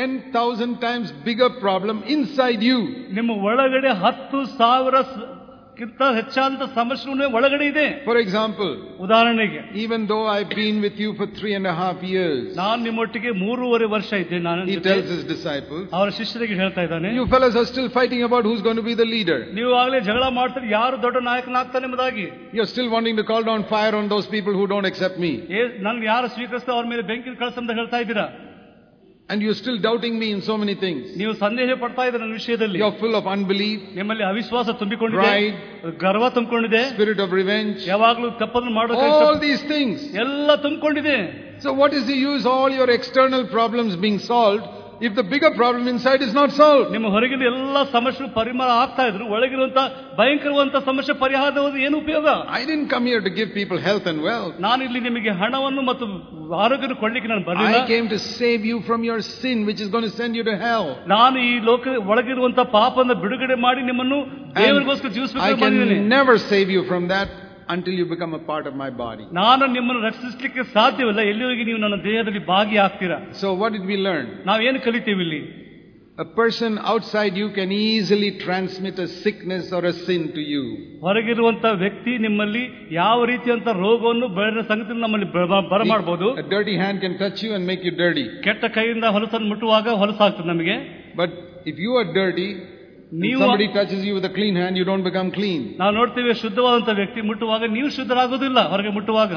10,000 times bigger problem inside you. ನಿಮ್ಮ ಒಳಗಡೆ ಹತ್ತು ಸಾವಿರ ಸ- ಕಿಂತ ಹೆಚ್ಚಾದಂತ ಸಮಸ್ಯೆ ಒಳಗಡೆ ಇದೆ. ಫಾರ್ ಎಕ್ಸಾಂಪಲ್ ಉದಾಹರಣೆಗೆ even though I been with you for three and half years ನಾನು ನಿಮ್ಮೊಟ್ಟಿಗೆ ಮೂರುವರೆ ವರ್ಷ ಇದ್ದೆ ನಾನು ಈ ಟೆಲ್ಸ್ ಡಿಸೈಪಲ್ ಅವರ ಶಿಷ್ಯರಿಗೆ ಹೇಳ್ತಾ ಇದ್ದಾನೆ you fellows are still fighting about who's gonna be the leader ನೀವು ಆಗಲೇ ಜಗಳ ಮಾಡ್ತೀರಿ ಯಾರು ದೊಡ್ಡ ನಾಯಕನಾಗ್ತಾನೆ ನಿಮ್ಮದಾಗಿ you are still wanting to call down fire on those people who don't accept me ನನ್ನ ಯಾರು ಸ್ವೀಕರಿಸ್ತಾ ಅವ್ರ ಮೇಲೆ ಬೆಂಕಿ ಕಳಿಸ್ ಅಂತ ಹೇಳ್ತಾ ಇದ್ದೀರಾ? And you're still doubting me in so many things. ನೀವು ಸಂದೇಹ ಪಡ್ತಾ ಇದ್ದೀರ ನನ್ನ ವಿಷಯದಲ್ಲಿ You're full of unbelief, ನಿಮ್ಮಲ್ಲಿ ಅವಿಶ್ವಾಸ ತುಂಬಿಕೊಂಡಿದೆ Pride. ಗರ್ವ ತುಂಬಿಕೊಂಡಿದೆ spirit of revenge, ಯಾವಾಗ್ಲೂ ತಪ್ಪನ್ನು ಮಾಡೋಕೆ all these things. ಎಲ್ಲ ತುಂಬಿಕೊಂಡಿದೆ So what is the use all your external problems being solved if the bigger problem inside is not solved? ನಿಮ್ಮ ಹೊರಗಿನ ಎಲ್ಲ ಸಮಸ್ಯೆ ಪರಿಮಾಣ ಆಗ್ತಾ ಇದ್ರು ಒಳಗಿರುವಂತ ಭಯಂಕರವಂತ ಸಮಸ್ಯೆ ಪರಿಹಾರದ ಏನು ಉಪಯೋಗ I didn't come here to give people health and wealth. ನಾನು ಇಲ್ಲಿ ನಿಮಗೆ ಹಣವನ್ನು ಮತ್ತು ಆರೋಗ್ಯ ಕೊಡ್ಲಿಕ್ಕೆ ನಾನು ಬರಲಿಲ್ಲ I came to save you from your sin which is going to send you to hell. ನಾನು ಈ ಲೋಕ ಒಳಗಿರುವಂತ ಪಾಪನ ಬಿಡುಗಡೆ ಮಾಡಿ ನಿಮ್ಮನ್ನು ದೇವರಿಗೋಸ್ಕರ And I ಜೀವಿಸಬೇಕು ಬಂದಿದ್ದೇನೆ can never save you from that until you become a part of my body. ನಾನು ನಿಮ್ಮನ್ನು ರಕ್ಷಿಸಲಿಕ್ಕೆ ಸಾಧ್ಯವಿಲ್ಲ ಎಲ್ಲಿವರೆಗೆ ನೀವು ನನ್ನ ದೇಹದಲ್ಲಿ ಭಾಗಿಯಾಗ್ತೀರಾ So what did we learn? ನಾವೇನು ಕಲಿತೀವಿ ಇಲ್ಲಿ A person outside you can easily transmit a sickness or a sin to you. ಹೊರಗಿರುವಂತ ವ್ಯಕ್ತಿ ನಿಮ್ಮಲ್ಲಿ ಯಾವ ರೀತಿಯಂತ ರೋಗವನ್ನು ಬೆಳೆದ ಸಂಗತಿ ನಮ್ಮಲ್ಲಿ ಬ- ಬರಮಾಡಬಹುದು A dirty hand can touch you and make you dirty. ಕೆಟ್ಟ ಕೈಯಿಂದ ಹೊಲಸನ್ನು ಮುಟ್ಟುವಾಗ ಹೊಲಸಾಗ್ತದೆ ನಮಗೆ But if you are dirty, and ನೀವು somebody touches you with a clean hand, you don't become clean. ನಾವು ನೋಡ್ತೀವಿ ಶುದ್ಧವಾದಂತ ವ್ಯಕ್ತಿ ಮುಟ್ಟುವಾಗ ನೀವು ಶುದ್ಧರಾಗೋದಿಲ್ಲ ಹೊರಗೆ ಮುಟ್ಟುವಾಗ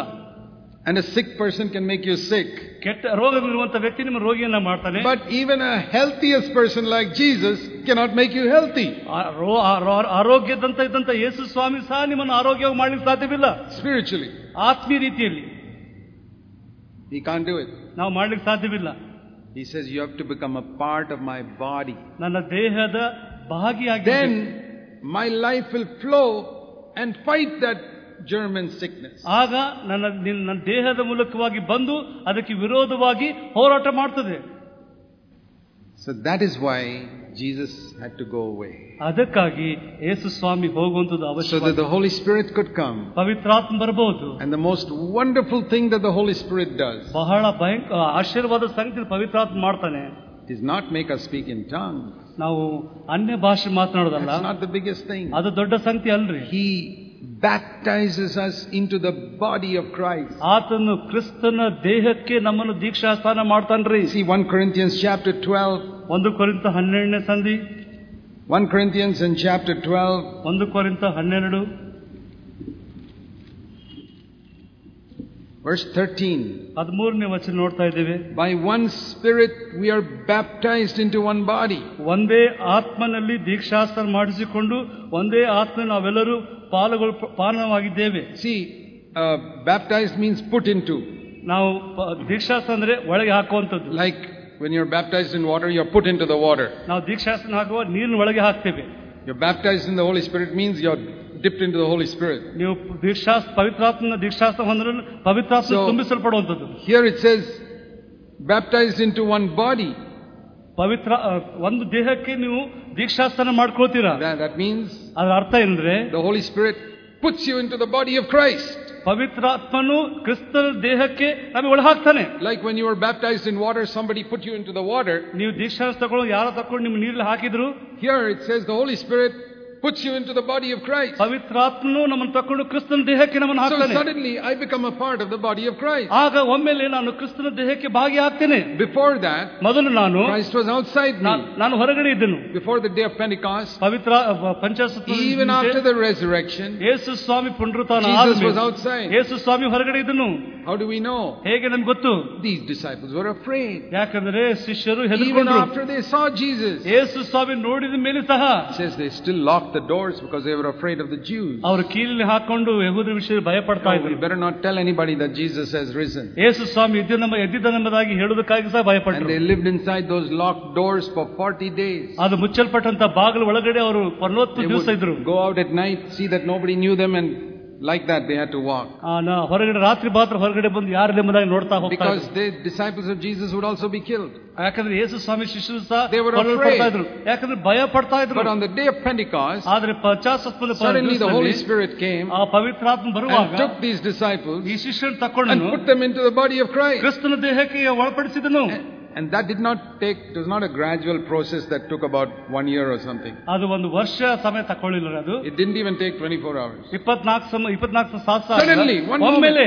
And a sick person can make you sick. ಕೆಟ್ಟ ರೋಗವಿರುವಂತ ವ್ಯಕ್ತಿ ನಿಮ್ಮ ರೋಗಿಯನ್ನ ಮಾಡ್ತಾನೆ But even a healthiest person like Jesus cannot make you healthy ಆ ರೋ- ಆ ರೋ- ಆರೋಗ್ಯದಂತ ಇದ್ದಂತ ಯೇಸು ಸ್ವಾಮಿ ಸಹ ನಿಮ್ಮನ್ನು ಆರೋಗ್ಯವಾಗಿ ಮಾಡ್ಲಿಕ್ಕೆ ಸಾಧ್ಯವಿಲ್ಲ spiritually. ಆತ್ಮೀಯ ರೀತಿಯಲ್ಲಿ He can't do it. ನಾವು ಮಾಡ್ಲಿಕ್ಕೆ ಸಾಧ್ಯವಿಲ್ಲ He says, You have to become a part of my body. ನನ್ನ ದೇಹದ ಭಾಗಿಯಾಗಿ Then my life will flow and fight that German sickness. ಆಗ ನನ್ನ ನಿನ್ನ- ನನ್ನ ದೇಹದ ಮೂಲಕವಾಗಿ ಬಂದು ಅದಕ್ಕೆ ವಿರೋಧವಾಗಿ ಹೋರಾಟ ಮಾಡ್ತದೆ So that is why Jesus had to go away. ಅದಕ್ಕಾಗಿ ಯೇಸು ಸ್ವಾಮಿ ಹೋಗುವಂತದ್ದು So ಅವಶ್ಯ that the Holy Spirit could come. ಪವಿತ್ರಾತ್ಮ ಬರಬಹುದು And the most wonderful thing that the Holy Spirit does ಬಹಳ ಭಯಂಕರ ಆಶೀರ್ವಾದ ಸಂಗತಿ ಪವಿತ್ರಾತ್ಮ ಮಾಡ್ತಾನೆ is not make us speak in tongues. ನಾವು ಅನ್ಯ ಭಾಷೆ ಮಾತನಾಡೋದಲ್ಲ That's not the biggest thing. ಅದು ದೊಡ್ಡ ಸಂಗತಿ ಅಲ್ರಿ He baptizes us into the body of Christ. ಆತನು ಕ್ರಿಸ್ತನ ದೇಹಕ್ಕೆ ನಮ್ಮನ್ನು ದೀಕ್ಷಾ ಸ್ಥಾನ ಮಾಡ್ತಾನ್ರಿ See 1 Corinthians chapter 12. ಒಂದು ಕೊರಿಂತ ಹನ್ನೆರಡನೇ ಸಂಧಿ 1 Corinthians in chapter 12, ಒಂದು ಕೊರಿಂತ ಹನ್ನೆರಡು verse 13. ಹದಿಮೂರನೇ ವಚನ ನೋಡ್ತಾ ಇದ್ದೇವೆ By one Spirit we are baptized into one body. ಒಂದೇ ಆತ್ಮನಲ್ಲಿ ದೀಕ್ಷಾಸ್ತ್ರ ಮಾಡಿಸಿಕೊಂಡು ಒಂದೇ ಆತ್ಮ ನಾವೆಲ್ಲರೂ ಪಾಲುಗಳು ಪಾಲನವಾಗಿದ್ದೇವೆ See, uh, baptized means put into. ನಾವು ಪ- ದೀಕ್ಷಾಸ್ತ್ರ ಅಂದ್ರೆ ಒಳಗೆ ಹಾಕುವಂಥದ್ದು Like when you're baptized in water, you're put into the water. ನಾವು ದೀಕ್ಷಾಸ್ತ್ರ ಹಾಕುವ ನೀರಿನ ಒಳಗೆ ಹಾಕ್ತೇವೆ You're baptized in the Holy Spirit means you're dipped into the Holy Spirit. ನೀವು ದೀಕ್ಷಾಸ್ತ್ರ ಪವಿತ್ರಾತ್ಮನ ದೀಕ್ಷಾಸ್ತ್ರ ಹೊಂದ್ರೆ ಪವಿತ್ರಾತ್ಮ So- ತುಂಬಿಸಲ್ಪಡುವಂಥದ್ದು Here it says, baptized into one body. ಪವಿತ್ರ ಆ, ಒಂದು ದೇಹಕ್ಕೆ ನೀವು ದೀಕ್ಷಾಸ್ತ್ರ ಮಾಡ್ಕೊಳ್ತೀರಾ That, that means ಅದರ ಅರ್ಥ ಏನಂದ್ರೆ the Holy Spirit puts you into the body of Christ. ಪವಿತ್ರಾತ್ಮನು ಕ್ರಿಸ್ತನ ದೇಹಕ್ಕೆ ನಮಗೆ ಒಳ ಹಾಕ್ತಾನೆ Like when you were baptized in water, somebody put you into the water. ನೀವು ದೀಕ್ಷಾಸ್ತ್ರ ತಗೊಂಡು ಯಾರ ತಕೊಂಡು ನಿಮ್ಮ ನೀರಲ್ಲಿ ಹಾಕಿದ್ರು Here it says the Holy Spirit puts you into the body of Christ. ಪವಿತ್ರಾತ್ಮನು ನಮ್ಮನ್ನು ತಕೊಂಡು ಕ್ರಿಸ್ತನ ದೇಹಕ್ಕೆ ನಮ್ಮನ್ನು So ಹಾಕ್ತಾನೆ suddenly I become a part of the body of Christ. ಆಗ ಒಮ್ಮೆಲೆ ನಾನು ಕ್ರಿಸ್ತನ ದೇಹಕ್ಕೆ ಭಾಗಿ ಆಗ್ತೇನೆ Before that, ಮೊದಲು ನಾನು Christ was outside ನಾ- me. ನಾನು ಹೊರಗಡೆ ಇದ್ದನು Before the day of Pentecost, Pavithra ಪಂಚಾಸತ್ವ even after the resurrection, ಯೇಸು ಸ್ವಾಮಿ ಪುನರುತ್ಥಾನ Jesus ಆದ್ಮೇಲೆ was outside. ಯೇಸು ಸ್ವಾಮಿ ಹೊರಗಡೆ ಇದ್ದನು How do we know? ಹೇಗೆ ನಮ್ಗೆ ಗೊತ್ತು These disciples were afraid. ಯಾಕಂದ್ರೆ ಶಿಷ್ಯರು Even ಹೆದರ್ಕೊಂಡ್ರು after they saw Jesus, ಯೇಸು ಸ್ವಾಮಿ ನೋಡಿದ ಮೇಲೆ ಸಹ it says they still locked the doors because they were afraid of the Jews. ಅವರು ಕೀಲಿನ ಹಾಕೊಂಡು ಯಹೂದ್ರ ವಿಷಯ ಭಯ ಪಡ್ತಾ Oh, ಇದ್ರು we better not tell anybody that Jesus has risen. ಯೇಸು ಸ್ವಾಮಿ ಇದ್ದ ನಮ್ಮ ಎದ್ದಿದ್ದನೆಂಬುದಾಗಿ ಹೇಳುವುದಕ್ಕಾಗಿ ಸಹ And ಭಯಪಟ್ಟರು they lived inside those locked doors for 40 days. ಅದು ಮುಚ್ಚಲ್ಪಟ್ಟಂತ ಬಾಗಿಲು ಒಳಗಡೆ ಅವರು ನಲವತ್ತು They ದಿವಸ ಇದ್ರು would go out at night, see that nobody knew them, and like that they had to walk. ಆ, ನಾ- ಹೊರಗಡೆ ರಾತ್ರಿ ಮಾತ್ರ ಹೊರಗಡೆ ಬಂದು ಯಾರು ಎಂಬುದಾಗಿ ನೋಡ್ತಾ ಹೋಗ್ತಾ Because ಇದ್ರು. the disciples of Jesus would also be killed. ಯಾಕಂದ್ರೆ ಯೇಸು ಸ್ವಾಮಿ ಶಿಷ್ಯರು ಸಹ They were ಕೊಲ್ಲಲ್ಪಡ್ತಾ afraid. ಇದ್ರು ಯಾಕಂದ್ರೆ ಭಯ ಪಡ್ತಾ ಇದ್ರು But on the day of Pentecost, ಆದ್ರೆ ಪಚಾಸತ್ವದ suddenly the Holy Spirit came ಆ ಪವಿತ್ರಾತ್ಮ ಬರುವಾಗ and took these disciples ಈ ಶಿಷ್ಯರನ್ನು and ತಕೊಂಡು put them into the body of Christ. ಕ್ರಿಸ್ತನ ದೇಹಕ್ಕೆ ಒಳಪಡಿಸಿದನು And that did not take, it was not a gradual process that took about one year or something. ಅದು ಒಂದು ವರ್ಷ ಸಮಯ ತಕೊಳ್ಳಿಲ್ಲ ಅದು It didn't even take 24 hours. ಇಪ್ಪತ್ನಾಲ್ಕು ಸಮ ಇಪ್ಪತ್ನಾಲ್ಕು ಸಾವಿರ Suddenly, one ಒಮ್ಮೆಲೆ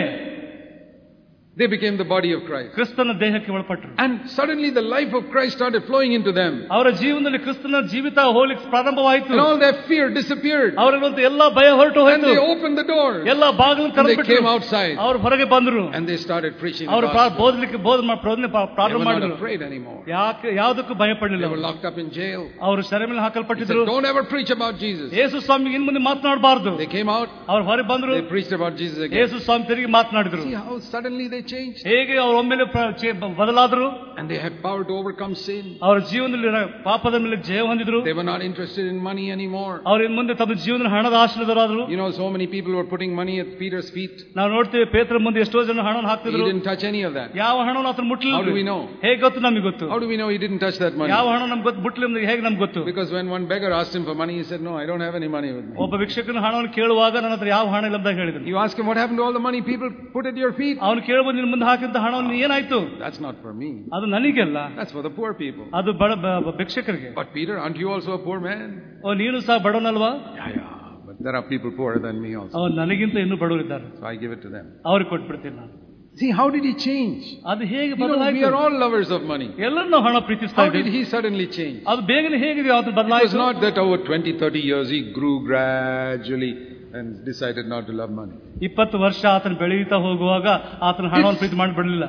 They became the body of Christ. ಕ್ರಿಸ್ತನ ದೇಹಕ್ಕೆ ಒಳಪಟ್ಟರು And suddenly the life of Christ started flowing into them. ಅವರ ಜೀವನದಲ್ಲಿ ಕ್ರಿಸ್ತನ ಜೀವಿತ ಹೋಗ್ಲಿಕ್ಕೆ ಪ್ರಾರಂಭವಾಯಿತು And all their fear disappeared. ಅವರಿರುವಂತ ಎಲ್ಲಾ ಭಯ ಹೊರಟು And ಹೋಯ್ತು they opened the door. ಎಲ್ಲಾ ಬಾಗಿಲು And they came ತೆರೆದ್ಬಿಟ್ರು outside. ಅವ್ರು ಹೊರಗೆ ಬಂದ್ರು And they started preaching the ಅವರು gospel. ಬೋಧಲಿಕ್ಕೆ ಬೋಧ ಮಾ- ಬೋಧನೆ ಪಾ- They ಪ್ರಾರಂಭ were not ಮಾಡಿದ್ರು afraid anymore. ಯಾಕೆ ಯಾವುದಕ್ಕೂ ಭಯ They ಪಡಲಿಲ್ಲ were ಅವರು. locked up in jail. ಅವರು ಸೆರೆ ಮೇಲೆ He said, ಹಾಕಲ್ಪಟ್ಟಿದ್ರು don't ever preach about Jesus. ಯೇಸು ಸ್ವಾಮಿ ಇನ್ ಮುಂದೆ ಮಾತನಾಡಬಾರ್ದು They came out. ಅವ್ರು ಹೊರಗೆ ಬಂದ್ರು They preached about Jesus again. ಯೇಸು ಸ್ವಾಮಿ ತಿರುಗಿ ಮಾತನಾಡಿದ್ರು See how suddenly they changed. ಹೇಗೆ ಅವ್ರು ಒಮ್ಮೆಲೆ ಪ್ರ- ಚೆ- ಬದಲಾದ್ರು And they had power to overcome sin. ಅವರ ಜೀವನದಲ್ಲಿ ರ- ಪಾಪದ ಮೇಲೆ ಜಯ ಹೊಂದಿದ್ರು They were not interested in money anymore. ಅವ್ರ ಇನ್ ಮುಂದೆ ತಮ್ಮ ಜೀವನ ಹಣದ ಆಶ್ರಯದವರಾದ್ರು You know, so many people were putting money at Peter's feet. ನಾವು ನೋಡ್ತೇವೆ ಪೇತ್ರ ಮುಂದೆ ಎಷ್ಟೋ ಜನ ಹಣವನ್ನು He ಹಾಕ್ತಿದ್ರು didn't touch any of that. ಯಾವ ಹಣವನ್ನು ಆತನ ಮುಟ್ಲಿಲ್ಲ How do we know? ಹೇಗೆ ಗೊತ್ತು ನಮಗೆ ಗೊತ್ತು How do we know he didn't touch that money? ಯಾವ ಹಣ ನಮ್ಗೆ ಗೊತ್ತು ಮುಟ್ಲಿಲ್ಲ ಹೇಗೆ ನಮ್ಗೆ ಗೊತ್ತು Because when one beggar asked him for money, he said, No, I don't have any money with me. ಒಬ್ಬ ಭಿಕ್ಷಕನ ಹಣವನ್ನು ಕೇಳುವಾಗ ನನ್ನ ಹತ್ರ ಯಾವ ಹಣ ಇಲ್ಲ ಅಂತ ಹೇಳಿದ್ರು You ask him, What happened to all the money people put at your feet? ಅವನು ಕೇಳುವ ನಿನ್ನ ಮುಂದೆ ಹಾಕಿದಂತ ಹಣವನ್ನು ಏನಾಯ್ತು That's not for me. ಅದು ನನಗೆಲ್ಲ That's for the poor people. ಅದು ಬಡ ಬ- ಬ- ಭಿಕ್ಷಕರಿಗೆ But Peter, aren't you also a poor man? ಓ ನೀನು ಸಹ ಬಡವನಲ್ವಾ Yeah, yeah. But there are people poorer than me also. ಅವ್ರು ನನಗಿಂತ ಇನ್ನೂ ಬಡವರಿದ್ದಾರೆ So I give it to them. ಅವ್ರಿಗೆ ಕೊಟ್ಬಿಡ್ತೀನಿ ನಾನು See, how did he change? ಅದು ಹೇಗೆ You know, we ಬದಲಾಯ್ತು are all lovers of money. ಎಲ್ಲರೂ ನಾವು ಹಣ ಪ್ರೀತಿಸ್ತಾ How did ಇದ್ದೀವಿ he suddenly change? ಅದು ಬೇಗನೆ ಹೇಗಿದೆ ಅದು It was ಬದಲಾಯಿತು not that over 20, 30 years he grew gradually and decided not to love money. ಇಪ್ಪತ್ತು ವರ್ಷ ಆತನ ಬೆಳೆಯುತ್ತಾ ಹೋಗುವಾಗ ಆತನ ಹಣವನ್ನು ಪ್ರೀತಿ ಮಾಡಿಬಿಡಲಿಲ್ಲ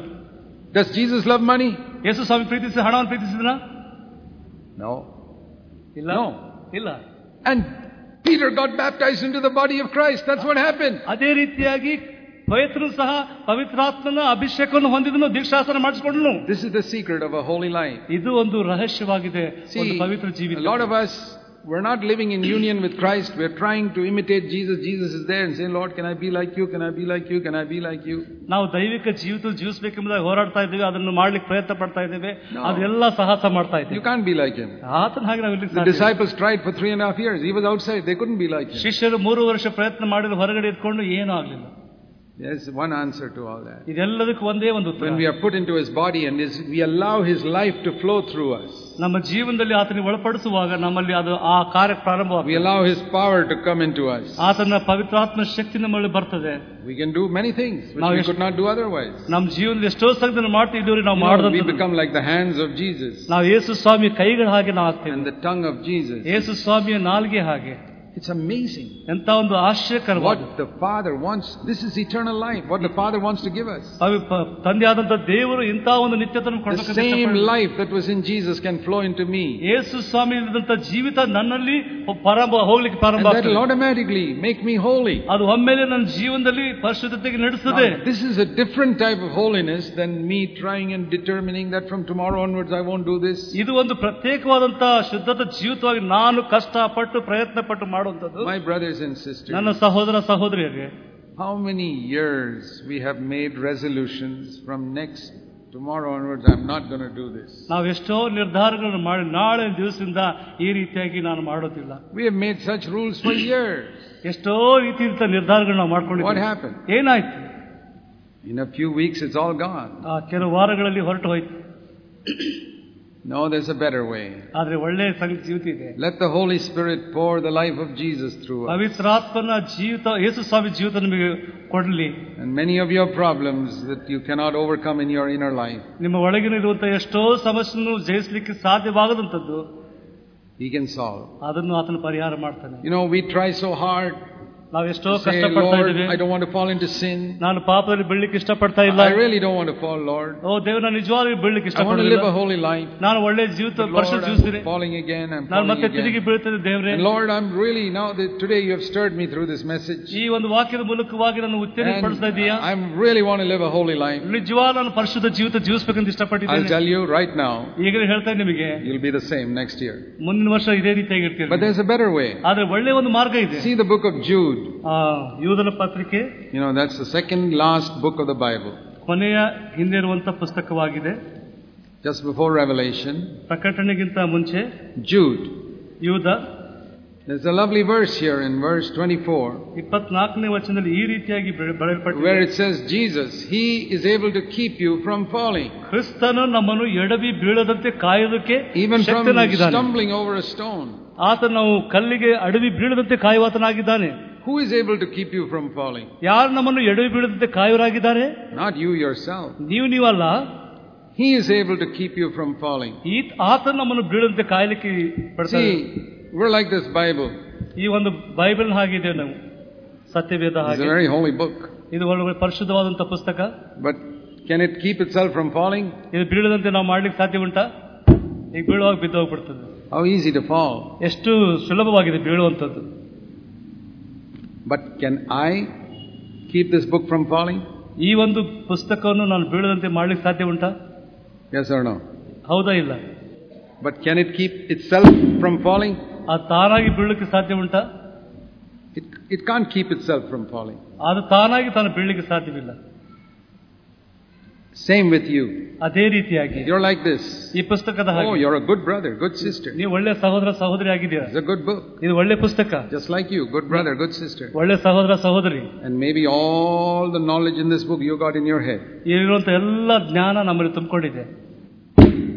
Does Jesus love money? ಯೇಸು ಸ್ವಾಮಿ ಪ್ರೀತಿಸಿ ಹಣವನ್ನು ಪ್ರೀತಿಸಿದ್ರ No. ಇಲ್ಲ No. ಇಲ್ಲ And Peter got baptized into the body of Christ. That's what happened. ಅದೇ ರೀತಿಯಾಗಿ ಪವಿತ್ರನು ಸಹ ಪವಿತ್ರಾತ್ಮನ ಅಭಿಷೇಕವನ್ನು ಹೊಂದಿದನು ದೀಕ್ಷಾಸನ ಮಾಡಿಸಿಕೊಂಡನು This is the secret of a holy life. ಇದು ಒಂದು ರಹಸ್ಯವಾಗಿದೆ ಒಂದು See, ಪವಿತ್ರ a ಜೀವಿತ lot of us, we're not living in union with Christ. We're trying to imitate Jesus. Jesus is there and saying, Lord, can I be like you? Can I be like you? Can I be like you? ನಾವು ದೈವಿಕ ಜೀವಿತ ಜೀವಿಸಬೇಕೆಂಬುದಾಗಿ ಹೋರಾಡ್ತಾ ಇದ್ದೀವಿ ಅದನ್ನು ಮಾಡ್ಲಿಕ್ಕೆ ಪ್ರಯತ್ನ ಪಡ್ತಾ ಇದ್ದೇವೆ No. ಅದೆಲ್ಲ ಸಾಹಸ ಮಾಡ್ತಾ You ಇದ್ದೀವಿ can't be like him. ಆತನ ಹಾಗೆ ನಾವು ಇರ್ಲಿಕ್ಕೆ The ಸಾಧ್ಯ ಇಲ್ಲ. disciples tried for three and a half years. He was outside. They couldn't be like him. ಶಿಷ್ಯರು ಮೂರು ವರ್ಷ ಪ್ರಯತ್ನ ಮಾಡಿದ್ರು ಹೊರಗಡೆ ಇಟ್ಕೊಂಡು ಏನೂ ಆಗ್ಲಿಲ್ಲ There's one answer to all that. ಇದೆಲ್ಲದಕ್ಕೂ ಒಂದೇ ಒಂದು ಉತ್ತರ When we are put into his body and his, we allow his life to flow through us, ನಮ್ಮ ಜೀವನದಲ್ಲಿ ಆತನಿಗೆ ಒಳಪಡಿಸುವಾಗ ನಮ್ಮಲ್ಲಿ ಅದು ಆ ಕಾರ್ಯ we ಪ್ರಾರಂಭವಾಗುತ್ತೆ allow his power to come into us. ಆತನ ಪವಿತ್ರಾತ್ಮ ಶಕ್ತಿ ನಮ್ಮಲ್ಲಿ ಬರ್ತದೆ We can do many things which Now we yes- could not do otherwise. ನಮ್ಮ ಜೀವನದಲ್ಲಿ ಎಷ್ಟೋ ಸಂಗತಿ ಮಾಡ್ತಾ ಇದ್ದೀವಿ ನಾವು You know, we ಮಾಡದಂತ become like the hands of Jesus ನಾವು ಯೇಸು ಸ್ವಾಮಿ ಕೈಗಳ ಹಾಗೆ ನಾವು ಆಗ್ತೇವೆ and the tongue of Jesus. ಯೇಸು ಸ್ವಾಮಿಯ ನಾಲ್ಗೆ ಹಾಗೆ It's amazing ಎಂತ ಒಂದು ಆಶ್ಚರ್ಯಕರವಾದ what the Father wants. This is eternal life, what the Father wants to give us. Pavi- ಪ- ತಂದೆಯಾದಂತ ದೇವರು ಇಂಥ ಒಂದು ನಿತ್ಯತನ The ಕೊಡಬೇಕಂತ same ಇಷ್ಟಪಡ್ತಾರೆ. life that was in Jesus can flow into me. ಯೇಸು ಸ್ವಾಮಿ ಇದ್ದಂತ ಜೀವಿತ ನನ್ನಲ್ಲಿ ಪ್ರಾರಂಭ ಹೋಗ್ಲಿಕ್ಕೆ And ಪ್ರಾರಂಭ that will ಆಗ್ತದೆ automatically make me holy. ಅದು ಒಮ್ಮೆಲೆ ನನ್ನ ಜೀವನದಲ್ಲಿ ಪರಿಶುದ್ಧತೆಗೆ ನಡೆಸ್ತದೆ Now, this is a different type of holiness than me trying and determining that from tomorrow onwards I won't do this. ಇದು ಒಂದು ಪ್ರತ್ಯೇಕವಾದಂತ ಶುದ್ಧತ ಜೀವಿತವಾಗಿ ನಾನು ಕಷ್ಟಪಟ್ಟು ಪ್ರಯತ್ನ ಪಟ್ಟು ನನ್ನ ಸಹೋದರ ಸಹೋದರಿಯರಿಗೆ. How many years we have made resolutions next tomorrow onwards I am not ನಾವು ಎಷ್ಟೋ ನಿರ್ಧಾರಗಳನ್ನು ಮಾಡಿ ನಾಳೆ ದಿವಸದಿಂದ ಈ ರೀತಿಯಾಗಿ ನಾನು ಮಾಡೋದಿಲ್ಲ. We have made such rules for ಎಷ್ಟೋ ರೀತಿಯಂತ ನಿರ್ಧಾರಗಳನ್ನು ನಾವು ಮಾಡ್ಕೊಂಡಿದ್ದೀವಿ. ವಾಟ್ ಹ್ಯಾಪನ್ ಏನಾಯ್ತು? In a few weeks it's all gone ಆ ಕೆಲವು ವಾರಗಳಲ್ಲಿ ಹೊರಟು ಹೋಯ್ತು. No, there's a better way. ಆದ್ರೆ ಒಳ್ಳೆಯ ಸಂಗತಿ ಜೀವಿತ ಇದೆ Let the Holy Spirit pour the life of Jesus through us. ಪವಿತ್ರಾತ್ಮನ ಜೀವಿತ ಯೇಸು ಸ್ವಾಮಿ ಜೀವಿತ ನಿಮಗೆ ಕೊಡಲಿ And many of your problems that you cannot overcome in your inner life, ನಿಮ್ಮ ಒಳಗಿನ ಇರುವಂತಹ ಎಷ್ಟೋ ಸಮಸ್ಯೆಯನ್ನು ಜಯಿಸಲಿಕ್ಕೆ ಸಾಧ್ಯವಾಗದಂಥದ್ದು He can solve. ಅದನ್ನು ಆತನ ಪರಿಹಾರ ಮಾಡ್ತಾನೆ You know, we try so hard ನಾವು ಎಷ್ಟೋ to say, ಕಷ್ಟಪಡ್ತಾ Lord, ಇದ್ದೀವಿ I don't want to fall into sin. ನಾನು ಪಾಪದಲ್ಲಿ ಬೀಳ್ಲಿಕ್ಕೆ ಇಷ್ಟಪಡ್ತಾ ಇಲ್ಲ I really don't want to fall, Lord. ಓ ದೇವ್ರ ನಾನು ನಿಜವಾಗ್ಲೂ ಬೀಳ್ಲಿಕ್ಕೆ I want to live ಇಷ್ಟಪಡಲಿಲ್ಲ a holy life. ನಾನು ಒಳ್ಳೆ ಜೀವಿತ But ವರ್ಷ Lord, ಜೀವಿಸ್ತೀನಿ I'm falling again. I'm ನಾನು ಮತ್ತೆ falling ತಿರುಗಿ again. ಬೀಳ್ತೇನೆ ದೇವ್ರೆ And Lord, I'm really now that today you have stirred me through this message. ಈ ಒಂದು ವಾಕ್ಯದ ಮೂಲಕವಾಗಿ ನಾನು ಉತ್ತೇಜನಪಡಿಸ್ತಾ And ಇದೀಯಾ I really want to live a holy life. ನಿಜವಾದ ನಾನು ಪರಿಶುದ್ಧ ಜೀವಿತ ಜೀವಿಸ್ಬೇಕಂತ I'll ಇಷ್ಟಪಟ್ಟಿದ್ದೇನೆ tell you right now, ಈಗಲೇ ಹೇಳ್ತಾ ಇದ್ದೀನಿ ನಿಮಗೆ you'll be the same next year. ಮುಂದಿನ ವರ್ಷ ಇದೇ ರೀತಿಯಾಗಿ ಇರ್ತೀರಿ But there's a better way. ಆದ್ರೆ ಒಳ್ಳೆ ಒಂದು ಮಾರ್ಗ ಇದೆ See the book of Jude. ಆ ಯೂದನ ಪತ್ರಿಕೆ You know, that's the second last book of the Bible. ಕೊನೆಯ ಹಿಂದೆ ಇರುವಂತ ಪುಸ್ತಕವಾಗಿದೆ Just before Revelation. ಪ್ರಕಟಣೆಗಿಂತ ಮುಂಚೆ Jude. ಯೂದ There's a lovely verse here in verse 24 ಇಪ್ಪತ್ನಾಲ್ಕನೇ ವಚನದಲ್ಲಿ ಈ ರೀತಿಯಾಗಿ ಬೆ- where ಬರೆಯಲ್ಪಟ್ಟಿದೆ it says, Jesus, He is able to keep you from falling, ಕ್ರಿಸ್ತನು ನಮ್ಮನ್ನು ಎಡವಿ ಬೀಳದಂತೆ ಕಾಯೋದಕ್ಕೆ even from ಶಕ್ತನಾಗಿದ್ದಾನೆ stumbling over a stone. ಆತ ನಾವು ಕಲ್ಲಿಗೆ ಅಡವಿ ಬೀಳದಂತೆ ಕಾಯುವಾತನಾಗಿದ್ದಾನೆ Who is able to keep you from falling ಯಾರು ನಮ್ಮನ್ನು ಎಡೆ ಬೀಳದಂತೆ ಕಾಯುವರಾಗಿದ್ದಾರೆ? ನಾಟ್ ಯು ಯೋರ್ ಸೆಲ್ಫ್ ನೀವು ನೀವಲ್ಲ. He is able to keep you from falling ಈ ಆತ ನಮ್ಮನ್ನು ಬೀಳದಂತೆ ಕಾಯಲಿಕ್ಕೆ ಪಡಿಸಿ we're like this bible. ಈ ಒಂದು ಬೈಬಲ್ ಹಾಗಿದೆ ನಾವು? ಸತ್ಯವೇದ ಹಾಗೆ. ವೆರಿ ಹೋಲಿ ಬುಕ್ ಇದು ಒಳ್ಳೆ ಪರಿಶುದ್ಧವಾದಂತಹ ಪುಸ್ತಕ. But can it keep itself from falling ಇದು ಬೀಳದಂತೆ ನಾವು ಮಾಡ್ಲಿಕ್ಕೆ ಸಾಧ್ಯ ಉಂಟಾ? ಈಗ ಬೀಳುವಾಗ ಬಿದ್ದು ಹೋಗ್ಬಿಡ್ತದೆ ಹೌ ಈಸಿ ಟು ಫಾಲ್ ಎಷ್ಟು ಸುಲಭವಾಗಿದೆ ಬೀಳುವಂಥದ್ದು. But can I keep this book from falling? ಈ ಒಂದು ಪುಸ್ತಕವನ್ನು ನಾನು ಬೀಳದಂತೆ ಮಾಡ್ಲಿಕ್ಕೆ ಸಾಧ್ಯ ಉಂಟಾ Yes or no? ಹೌದಾ ಇಲ್ಲ But can it keep itself from falling? ಆ ತಾನಾಗಿ ಬೀಳಲಿಕ್ಕೆ ಸಾಧ್ಯ ಉಂಟಾ It, it can't keep itself from falling. ಅದು ತಾನಾಗಿ ತಾನು ಬೀಳಲಿಕ್ಕೆ ಸಾಧ್ಯವಿಲ್ಲ Same with you. ಅದೇ ರೀತಿಯಾಗಿ You're like this. ಈ ಪುಸ್ತಕದ Oh, ಹಾಗೆ you're a good brother, good sister. ನೀವು ಒಳ್ಳೆ ಸಹೋದರ ಸಹೋದರಿ ಆಗಿದ್ದೀರಾ It's a good book. ಇದು ಒಳ್ಳೆ ಪುಸ್ತಕ Just like you, good brother, good sister. ಒಳ್ಳೆ ಸಹೋದರ ಸಹೋದರಿ And maybe all the knowledge in this book you got in your head. ಇರುವಂತ ಎಲ್ಲ ಜ್ಞಾನ ನಮ್ಮಲ್ಲಿ ತುಂಬಿಕೊಂಡಿದೆ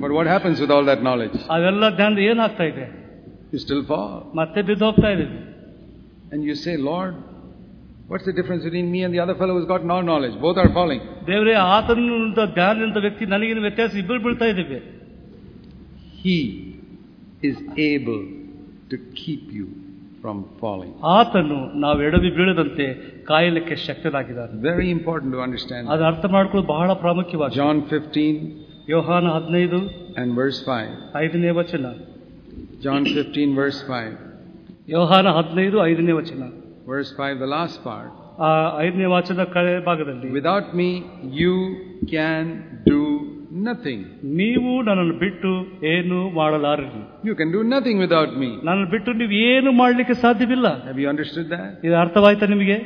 But what happens with all that knowledge? ಅವೆಲ್ಲ ಜ್ಞಾನದ ಏನಾಗ್ತಾ ಇದೆ You still fall. ಮತ್ತೆ ಬಿದ್ದು ಹೋಗ್ತಾ ಇದ್ದೀವಿ And you say, Lord, what's the difference between me and the other fellow who's got no knowledge? Both are falling. ದೇವರೇ ಆತನ ಜ್ಞಾನದಂತ ವ್ಯಕ್ತಿ ನನಗಿನ ವ್ಯತ್ಯಾಸ ಇಬ್ಬರು ಬೀಳ್ತಾ ಇದ್ದೀವಿ He is able to keep you from falling. ಆತನು ನಾವು ಎಡವಿ ಬೀಳದಂತೆ ಕಾಯಲಿಕ್ಕೆ ಶಕ್ತನಾಗಿದ್ದಾನೆ Very important to understand. ಅದು ಅರ್ಥ ಮಾಡ್ಕೊಳ್ಳೋದು ಬಹಳ ಪ್ರಾಮುಖ್ಯವಾಗಿ John 15 ಯೋಹಾನ ಹದಿನೈದು and verse 5. ಐದನೇ ವಚನ John 15, verse 5. ಯೋಹಾನ ಹದಿನೈದು ಐದನೇ ವಚನ Verse 5, the last part. ಆ ಐದನೇ ವಾಚದ ಕಳೆ ಭಾಗದಲ್ಲಿ Without me, you can do nothing. ನೀವು ನನ್ನನ್ನು ಬಿಟ್ಟು ಏನು ಮಾಡಲಾರರಿ You can do nothing without me. ನನ್ನನ್ನು ಬಿಟ್ಟು ನೀವು ಏನು ಮಾಡಲಿಕ್ಕೆ ಸಾಧ್ಯವಿಲ್ಲ Have you understood that? ಇದು ಅರ್ಥವಾಯ್ತಾ ನಿಮಗೆ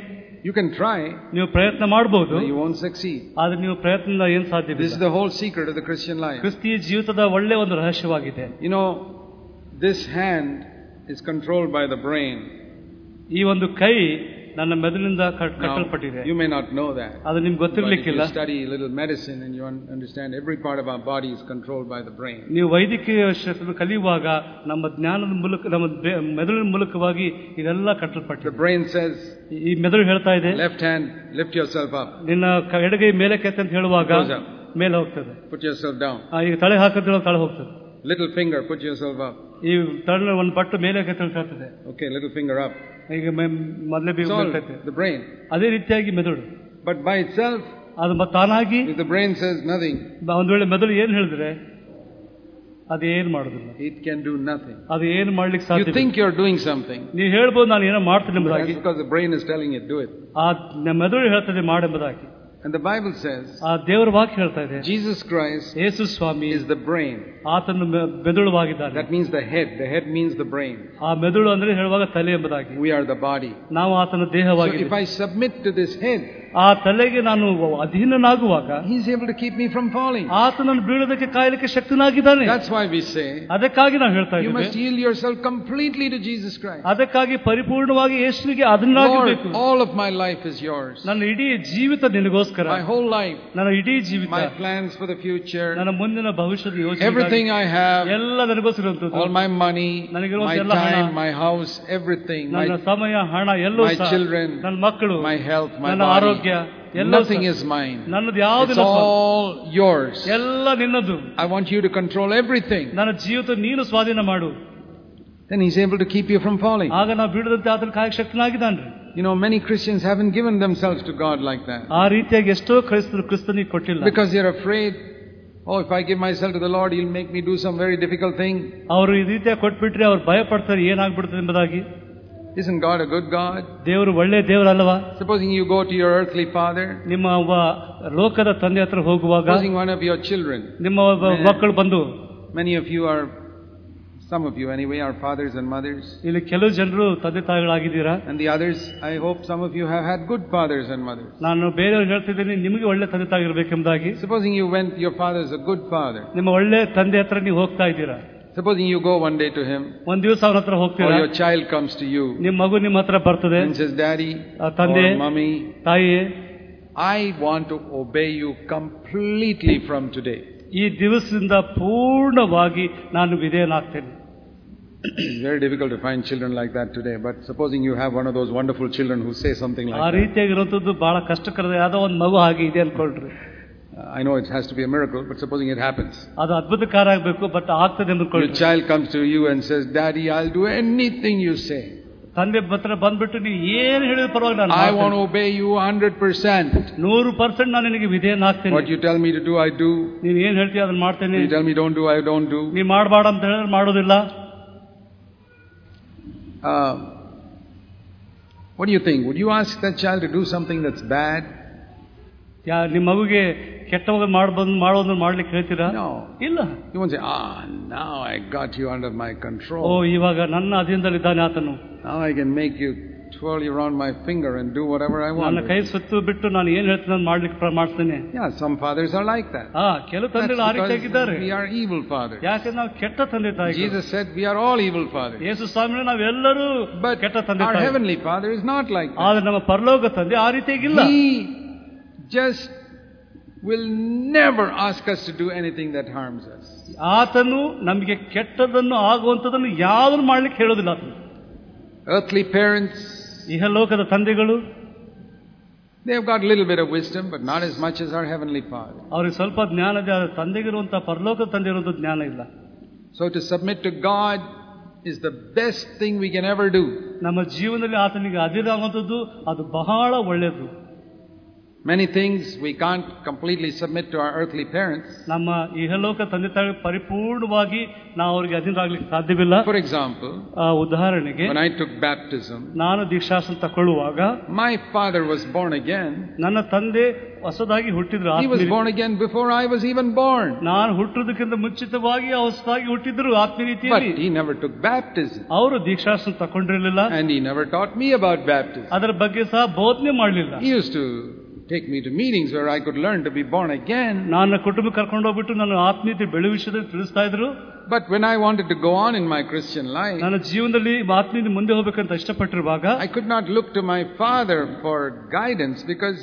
You can try, ನೀವು ಪ್ರಯತ್ನ ಮಾಡಬಹುದು but you won't succeed. ಆದ್ರೆ ನೀವು ಪ್ರಯತ್ನದಿಂದ ಏನು This is ಸಾಧ್ಯವಿಲ್ಲ the whole secret of the Christian life. ಕ್ರಿಸ್ತಿಯ ಜೀವಿತದ ಒಳ್ಳೆ ಒಂದು ರಹಸ್ಯವಾಗಿದೆ You know, this hand is controlled by the brain. ಈ ಒಂದು ಕೈ ನನ್ನ ಮೆದುಳಿನಿಂದ ಕಟ್ಟಲ್ಪಟ್ಟಿದೆ. You may not know that ಅದು ನಿಮ್ಗೆ ಗೊತ್ತಿರಲಿಕ್ಕಿಲ್ಲ. Study little medicine and you understand every part of our body is control by the brain ನೀವು ವೈದ್ಯಕೀಯ ಶಾಸ್ತ್ರ ಕಲಿಯುವಾಗ ನಮ್ಮ ಜ್ಞಾನದ ಮೂಲಕ ನಮ್ಮ ಮೆದುಳಿನ ಮೂಲಕವಾಗಿ ಇದೆಲ್ಲ ಕಟ್ಟಲ್ಪಟ್ಟಿದೆ. ಬ್ರೈನ್ ಸೆಸ್ ಈ ಮೆದುಳು ಹೇಳ್ತಾ ಇದೆ left hand lift yourself up ನಿನ್ನ ಎಡಗೈ ಮೇಲೆ ಕೆತ್ತ ಅಂತ ಹೇಳುವಾಗ ಮೇಲೆ ಹೋಗ್ತದೆ. ಪುಟ್ ಯೋರ್ ಸೆಲ್ಫ್ ಡೌನ್ ಈಗ ತಳೆ ಹಾಕಿದ್ರೆ ತಳೆ ಹೋಗ್ತದೆ. Little finger put yourself up ಈ ತಳ್ಳ ಒಂದು ಪಟ್ಟು ಮೇಲೆ ತಿಳ್ಸಾಗ್ತದೆ ಓಕೆ ಲಿಟಲ್ ಫಿಂಗರ್ ಅಪ್ ಈಗ ಮೊದಲೇ ದ ಬ್ರೈನ್ ಅದೇ ರೀತಿಯಾಗಿ ಮೆದುಳು. ಬಟ್ ಬೈ ಇಟ್ ಸೆಲ್ಫ್ ಅದು ತಾನಾಗಿ ದ ಬ್ರೈನ್ ಸೇಸ್ ನಥಿಂಗ್ ಒಂದು ವೇಳೆ ಮೆದುಳು ಏನು ಹೇಳಿದ್ರೆ ಅದು ಏನು ಮಾಡುದಿಲ್ಲ. ಇಟ್ ಕ್ಯಾನ್ ಡೂ ನಥಿಂಗ್ ಅದು ಏನು ಮಾಡ್ಲಿಕ್ಕೆ ಸಾಧ್ಯ think you are doing something ನೀವು ಹೇಳ್ಬೋದು ನಾನು ಏನೋ ಮಾಡ್ತೀನಿ ಎಂಬುದಾಗಿ. Because the brain is telling it do it ಆ ಮೆದುಳು ಹೇಳ್ತದೆ ಮಾಡೆಂಬುದಾಗಿ And the Bible says, ಆ ದೇವರ ವಾಕ್ಯ ಹೇಳ್ತಾ ಇದೆ Jesus Christ Yesu Swami is the brain. ಆತನು ಮೆ- ಮೆದುಳುವಾಗಿದ್ದಾನೆ That means the head. The head means the brain. ಆ ಮೆದುಳು ಅಂದ್ರೆ ಹೇಳುವಾಗ ತಲೆ ಎಂಬುದಾಗಿ We are the body. ನಾವು ಆತನ So ದೇಹವಾಗಿದೆ if I submit to this head, ಆ ತಲೆಗೆ ನಾನು ಅಧೀನನಾಗುವಾಗ He's able to keep me from falling. ಆತನನ್ನು ಬೀಳೋದಕ್ಕೆ ಕಾಯಲಿಕ್ಕೆ ಶಕ್ತನಾಗಿದ್ದಾನೆ That's why we say, ಅದಕ್ಕಾಗಿ ನಾವು ಹೇಳ್ತಾ you must ಇದ್ದೇವೆ yield yourself completely to Jesus Christ. ಅದಕ್ಕಾಗಿ ಪರಿಪೂರ್ಣವಾಗಿ ಯೇಸುವಿಗೆ Lord, ಅದನ್ನಾಗಬೇಕು all of my life is yours. ನನ್ನ ಇಡೀ ಜೀವಿತ ನಿನಗೋಸ್ಕರ My whole life, ನನ್ನ ಇಡೀ ಜೀವಿತ my plans for the future, ನನ್ನ ಮುಂದಿನ ಭವಿಷ್ಯದ ಯೋಚನೆ everything I have, ಎಲ್ಲ ನನಗೋಸ್ಕರ all my money, ನನಗಿರುವಂತ my ಎಲ್ಲ ಹಣ, time, my house, everything, ನನ್ನ my, ಸಮಯ ಹಣ ಎಲ್ಲವೂ my ಸಹ, children, ನನ್ನ ಮಕ್ಕಳು my health, my ನನ್ನ ಆರೋಗ್ಯ body, ಎಲ್ಲವೂ nothing ಸಹ. is mine. ನನ್ನದು It's ಯಾವುದಿಲ್ಲ ಸ್ವಾಮಿ. all yours. ಎಲ್ಲ ನಿನ್ನದು I want you to control everything. ನನ್ನ ಜೀವಿತ ನೀನು ಸ್ವಾಧೀನ ಮಾಡು Then He's able to keep you from falling. ಆಗ ನಾವು ಬೀಳದಂತೆ ಆತನ ಕಾಯಕ್ಕೆ ಶಕ್ತನಾಗಿದ್ದಾನ್ರಿ You know, many Christians haven't given themselves to God like that. ಆ ರೀತಿಯಾಗಿ ಎಷ್ಟೋ ಕ್ರೈಸ್ತರು ಕ್ರಿಸ್ತನಿಗೆ ಕೊಟ್ಟಿಲ್ಲ Because they're afraid, oh, if I give myself to the Lord, He'll make me do some very difficult thing. ಅವರು ಈ ರೀತಿಯಾಗಿ ಕೊಟ್ಬಿಟ್ರೆ ಅವ್ರು ಭಯ ಪಡ್ತಾರೆ ಏನಾಗ್ಬಿಡ್ತದೆ ಎಂಬುದಾಗಿ Isn't God a good God? ದೇವರು ಒಳ್ಳೆ ದೇವರಲ್ಲವಾ Supposing you go to your earthly father, ನಿಮ್ಮ ಒಬ್ಬ ಲೋಕದ ತಂದೆ ಹತ್ರ ಹೋಗುವಾಗ supposing one of your children, ನಿಮ್ಮ ಒಬ್ಬ ಮಕ್ಕಳು ಬಂದು many of you are, some of you anyway, are fathers and mothers. ಇಲ್ಲಿ ಕೆಲವು ಜನರು ತಂದೆ ತಾಯಿಗಳಾಗಿದ್ದೀರಾ And the others, I hope some of you have had good fathers and mothers. ನಾನು ಬೇರೆಯವ್ರು ಹೇಳ್ತಿದ್ದೀನಿ ನಿಮಗೆ ಒಳ್ಳೆ ತಂದೆ ತಾಯಿರ್ಬೇಕೆಂಬುದಾಗಿ Supposing you went, your father is a good father. ನಿಮ್ಮ ಒಳ್ಳೆ ತಂದೆ ಹತ್ರ ನೀವು ಹೋಗ್ತಾ ಇದ್ದೀರಾ supposing you go one day to him ಒಂದ್ ದಿವಸ ಅವ್ರ ಹತ್ರ ಹೋಗ್ತೀವಿ your child comes to you ನಿಮ್ ಮಗು ನಿಮ್ಮ ಹತ್ರ ಬರ್ತದೆ. ಡ್ಯಾಡಿ ತಂದೆ ಮಮ್ಮಿ ತಾಯಿ I want to obey you completely from today ಈ ದಿವಸದಿಂದ ಪೂರ್ಣವಾಗಿ ನಾನು ವಿಧೇಯನಾಗ್ತೇನೆ. Very difficult to find children like that today but supposing you have one of those wonderful children who say something like ಆ ರೀತಿಯಾಗಿರುವಂತದ್ದು ಬಹಳ ಕಷ್ಟಕರ ಯಾವುದೋ ಒಂದು ಮಗು ಹಾಗೆ ಇದೆ ಅನ್ಕೊಳ್ರಿ. I know it has to be a miracle, but supposing it happens. ಅದು ಅದ್ಭುತಕಾರ ಆಗ್ಬೇಕು ಬಟ್ ಆಗ್ತದೆ Your ಅನ್ಕೊಳ್ರಿ child comes to you and says, Daddy, I'll do anything you say. ತಂದೆ ಹತ್ರ ಬಂದ್ಬಿಟ್ಟು ನೀವು ಏನ್ ಹೇಳಿದ ಪರವಾಗಿ ನಾನು I want to ಮಾಡ್ತೇನೆ. obey you 100%. ನೂರು ಪರ್ಸೆಂಟ್ ನಾನು ನಿನಗೆ ವಿಧೇಯನಾಗ್ತೇನೆ What you tell me to do, I do. ನೀನ್ ಏನ್ ಹೇಳ್ತೀಯ ಅದನ್ನ ಮಾಡ್ತೇನೆ You tell me don't do, I don't do. ನೀವ್ ಮಾಡಬೇಡ ಅಂತ ಹೇಳಿದ್ರೆ ಮಾಡೋದಿಲ್ಲ Uh, what do you think? Would you ask that child to do something that's bad? ಯಾ ನಿಮ್ಮ ಮಗುಗೆ ಕೆಟ್ಟವಾಗ ಮಾಡ್ಬಂದ್ ಮಾಡೋದನ್ನ ಮಾಡ್ಲಿಕ್ಕೆ ಹೇಳ್ತೀರಾ No. ಇಲ್ಲ You won't say, ah, now I got you under my O control. ಇವಾಗ ನನ್ನ ಅಧೀನದಲ್ಲಿದ್ದಾನೆ ಆತನು Now I can make you twirl you around my finger and do whatever I ನನ್ನ want. ಕೈ ಸುತ್ತು ಬಿಟ್ಟು ನಾನು ಏನ್ ಹೇಳ್ತೀನಿ ನಾನು ಮಾಡ್ಲಿಕ್ಕೆ ಪ್ರ- ಮಾಡ್ತೇನೆ Yeah, some fathers are like that. ಹಾ ಕೆಲವು That's ತಂದೆಗಳು ಆ because ರೀತಿಯಾಗಿದ್ದಾರೆ we are evil fathers. ಯಾಕಂದ್ರೆ ನಾವು ಕೆಟ್ಟ ತಂದೆ ತಾಯಿ Jesus said we are all evil fathers. ಯೇಸು ಸ್ವಾಮಿ ನಾವೆಲ್ಲರೂ But ಕೆಟ್ಟ ತಂದೆ our ತಾಯಿ heavenly Father is not like that. ಆದ್ರೆ ನಮ್ಮ ಪರಲೋಕ ತಂದೆ ಆ ರೀತಿಯಾಗಿಲ್ಲ He just will never ask us to do anything that harms us. ಆತನು ನಮಗೆ ಕೆಟ್ಟದನ್ನು ಆಗುವಂತದನ್ನು ಯಾವ್ದನ್ನು ಮಾಡ್ಲಿಕ್ಕೆ ಹೇಳೋದಿಲ್ಲ ಆತನು Earthly parents, ಇಹಲೋಕದ ತಂದೆಗಳು they have got a little bit of wisdom, but not as much as our heavenly Father. ಅವ್ರಿಗೆ ಸ್ವಲ್ಪ ಜ್ಞಾನ ಇದೆ ಆದ್ರೆ ತಂದೆಗಿರುವಂತ ಪರಲೋಕದ ತಂದೆ ಇರುವಂತ ಜ್ಞಾನ ಇಲ್ಲ So to submit to God is the best thing we can ever do. ನಮ್ಮ ಜೀವನದಲ್ಲಿ ಆತನಿಗೆ ಅಧೀನವಾಗುವಂಥದ್ದು ಅದು ಬಹಳ ಒಳ್ಳೆಯದು Many things we can't completely submit to our earthly parents. ನಮ್ಮ ಇಹಲೋಕ ತಂದೆ ತಾಯಿ ಪರಿಪೂರ್ಣವಾಗಿ ನಾವು ಅವರಿಗೆ ಅಧೀನರಾಗ್ಲಿಕ್ಕೆ ಸಾಧ್ಯವಿಲ್ಲ For example, ಆ, ಉದಾಹರಣೆಗೆ when I took baptism, ನಾನು ದೀಕ್ಷಾಸನ ತಗೊಳ್ಳುವಾಗ my father was born again. ನನ್ನ ತಂದೆ ಹೊಸದಾಗಿ ಹುಟ್ಟಿದ್ರು He was ಆತ್ಮೀಯ- born again before I was even born. ನಾನು ಹುಟ್ಟುವುದಕ್ಕಿಂತ ಮುಂಚಿತವಾಗಿ ಹೊಸದಾಗಿ ಹುಟ್ಟಿದ್ರು ಆತ್ಮೀಯ But ರೀತಿಯಲ್ಲಿ he never took baptism. ಅವರು ದೀಕ್ಷಾಸನ ತಗೊಂಡಿರ್ಲಿಲ್ಲ And he never taught me about baptism. ಅದರ ಬಗ್ಗೆ ಸಹ ಬೋಧನೆ ಮಾಡಲಿಲ್ಲ He used to take me to meetings where I could learn to be born again. ನನ್ನ ಕುಟುಂಬ ಕರ್ಕೊಂಡು ಹೋಗ್ಬಿಟ್ಟು ನಾನು ಆತ್ಮೀಯತೆ ಬೆಳೆ ವಿಷಯದಲ್ಲಿ ತಿಳಿಸ್ತಾ ಇದ್ರು But when I wanted to go on in my Christian life, ನನ್ನ ಜೀವನದಲ್ಲಿ ಆತ್ಮೀಯತೆ ಮುಂದೆ ಹೋಗ್ಬೇಕಂತ ಇಷ್ಟಪಟ್ಟಿರುವಾಗ I could not look to my father for guidance because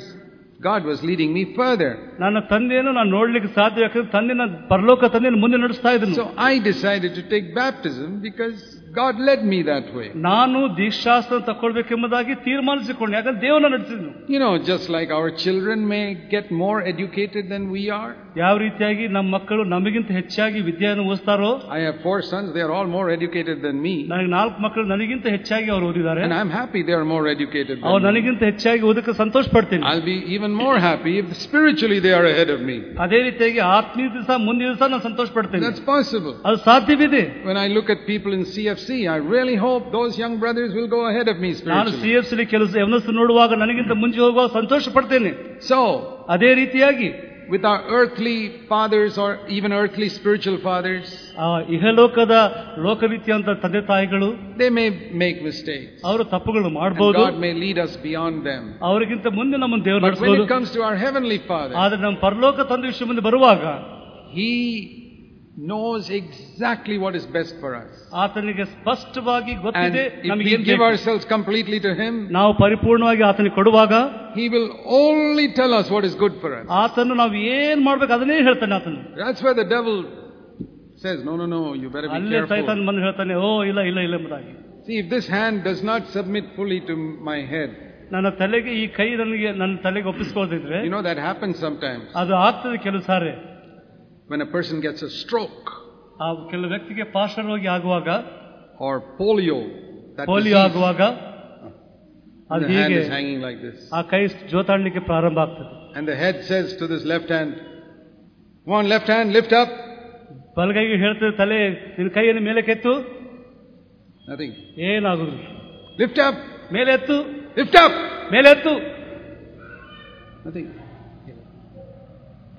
God was leading me further. ನನ್ನ ತಂದೆಯನ್ನು ನಾನು ನೋಡ್ಲಿಕ್ಕೆ ಸಾಧ್ಯ ಯಾಕಂದ್ರೆ ತಂದೆ ನನ್ನ ಪರಲೋಕ ತಂದೆಯನ್ನು ಮುಂದೆ ನಡೆಸ್ತಾ ಇದ್ದನು So I decided to take baptism because God led me that way. ನಾನು ದೀಕ್ಷಾಸ್ತ್ರ ತಗೊಳ್ಬೇಕೆಂಬುದಾಗಿ ತೀರ್ಮಾನಿಸಿಕೊಂಡು ಯಾಕಂದ್ರೆ ದೇವನ ನಡೆಸಿದ್ನು You know, just like our children may get more educated than we are. ಯಾವ ರೀತಿಯಾಗಿ ನಮ್ಮ ಮಕ್ಕಳು ನಮಗಿಂತ ಹೆಚ್ಚಾಗಿ ವಿದ್ಯೆಯನ್ನು ಓದಿಸ್ತಾರೋ I have four sons, they are all more educated than me. ನನಗೆ ನಾಲ್ಕು ಮಕ್ಕಳು ನನಗಿಂತ ಹೆಚ್ಚಾಗಿ ಅವ್ರು ಓದಿದ್ದಾರೆ And I'm happy they are more educated ಅವ್ರು than me. ನನಗಿಂತ ಹೆಚ್ಚಾಗಿ ಓದಕ್ಕೆ ಸಂತೋಷ ಪಡ್ತೀನಿ I'll be even more happy if spiritually they are ahead of me. ಅದೇ ರೀತಿಯಾಗಿ ಆತ್ಮೀಯ ದಿವಸ ಮುಂದಿನ ದಿವಸ ನಾನು ಸಂತೋಷ ಪಡ್ತೇನೆ That's possible. ಅದು ಸಾಧ್ಯವಿದೆ When I look at people in CFC, I really hope those young brothers will go ahead of me ನಾನು ಸಿ spiritually. ಎಫ್ ಸಿ ಕೆಲಸ ಎವನಸ್ಸು ನೋಡುವಾಗ ನನಗಿಂತ ಮುಂಚೆ ಹೋಗುವಾಗ ಸಂತೋಷ ಪಡ್ತೇನೆ So, ಅದೇ ರೀತಿಯಾಗಿ with our earthly fathers or even earthly spiritual fathers, ಆ ಇಹಲೋಕದ ಲೋಕರೀತಿಯಂತ ತಂದೆ ತಾಯಿಗಳು they may make mistakes. ಅವರು ತಪ್ಪುಗಳು And ಮಾಡಬಹುದು God may lead us beyond them. ಅವರಿಗಿಂತ ಮುಂದೆ ನಮ್ಮನ್ನು ದೇವರು But when ನಡೆಸಬಹುದು it comes to our heavenly Father, ಆದ್ರೆ ನಮ್ಮ ಪರಲೋಕ ತಂದೆ ವಿಷಯ ಮುಂದೆ ಬರುವಾಗ He knows exactly what is best for us. ಆತನಿಗೆ ಸ್ಪಷ್ಟವಾಗಿ And ಗೊತ್ತಿದೆ if ನಮಗೆ we ಏನ್ give ಬೇಕು. ourselves completely to Him, ನಾವು ಪರಿಪೂರ್ಣವಾಗಿ ಆತನಿಗೆ ಕೊಡುವಾಗ He will only tell us what is good for us. ಆತನು ನಾವು ಏನ್ ಮಾಡ್ಬೇಕು ಅದನ್ನೇ ಹೇಳ್ತಾನೆ ಆತನು That's where the devil says, No, no, no, you better be ಅಲ್ಲೇ ಸೈತಾನ್ careful. ಬಂದು ಹೇಳ್ತಾನೆ ಓ ಇಲ್ಲ ಇಲ್ಲ ಇಲ್ಲ ಎಂಬುದಾಗಿ See, if this hand does not submit fully to my head, ನನ್ನ ತಲೆಗೆ ಈ ಕೈ ನನಗೆ ನನ್ನ ತಲೆಗೆ ಒಪ್ಪಿಸ್ಕೊಳ್ದಿದ್ರೆ you know that happens sometimes ಅದು ಆಗ್ತದೆ ಕೆಲವು ಸಾರಿ when a person gets a stroke ಆ ಕೆಲವು ವ್ಯಕ್ತಿಗೆ ಪಾರ್ಶ್ವರೋಗಿ ಆಗುವಾಗ or polio. That polio disease, ಆಗುವಾಗ ಅದು the hand ಹೀಗೆ is hanging like this. ಆ ಕೈ ಜೋತಾಡ್ಲಿಕ್ಕೆ ಪ್ರಾರಂಭ ಆಗ್ತದೆ And the head says to this left hand, Come on, left hand, lift up. ಬಲಗೈಗೆ ಹೇಳ್ತದೆ ತಲೆ ನಿನ್ನ ಕೈಯನ್ನು ಮೇಲೆ ಕೆತ್ತು Nothing. ಏನಾಗುದಿಲ್ಲ Lift up, ಮೇಲೆ ಎತ್ತು lift up. ಮೇಲೆ ಎತ್ತು Nothing.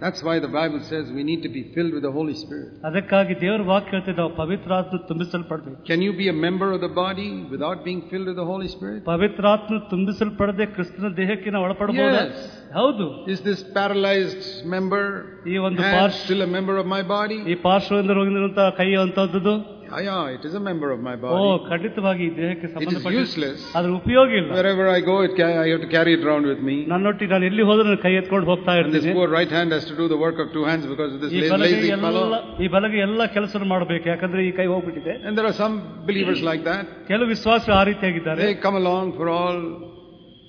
That's why the Bible says we need to be filled with the Holy Spirit. ಅದಕ್ಕಾಗಿ ದೇವರ ವಾಕ್ಯ ಹೇಳ್ತಿದ್ದ ನಾವು ಪವಿತ್ರಾತ್ಮ ತುಂಬಿಸಲ್ಪಡ್ಬೇಕು Can you be a member of the body without being filled with the Holy Spirit? ಪವಿತ್ರಾತ್ಮ ತುಂಬಿಸಲ್ಪಡದೆ ಕ್ರಿಸ್ತನ ದೇಹಕ್ಕೆ ನಾವು ಒಳಪಡಬಹುದಾ Yes. ಹೌದು Is this paralyzed member ಈ ಒಂದು hand ಪಾರ್ಶ್ still a member of my body? ಈ ಪಾರ್ಶ್ವದಿಂದ ಹೋಗಿರುವಂತಹ ಕೈ ಅಂತದ್ದು Yeah, it it is a member of my oh. ಖಂಡಿತವಾಗಿ ಈ ದೇಹಕ್ಕೆ It is ಸಂಬಂಧಪಟ್ಟ useless. ಅದ್ರ ಉಪಯೋಗ ಇಲ್ಲ Wherever I go, it ca- I have to carry it around with me. ನನ್ನೊಟ್ಟಿಗೆ ನಾನು ಎಲ್ಲಿ ಹೋದ್ರೆ ನಾನು ಕೈ ಎತ್ಕೊಂಡು ಹೋಗ್ತಾ And this ಇರ್ತೀನಿ poor right hand has to do the work of two hands because of this ಈ la- ಬಲಗೈ lazy ಎಲ್ಲ fellow. ಈ ಬಲಗೈ ಎಲ್ಲ ಕೆಲಸ ಮಾಡಬೇಕು ಯಾಕಂದ್ರೆ ಈ ಕೈ ಹೋಗ್ಬಿಟ್ಟಿದೆ And there are some believers like that. ಕೆಲವು ವಿಶ್ವಾಸಿ ಆ ರೀತಿಯಾಗಿದ್ದಾರೆ They come along for all,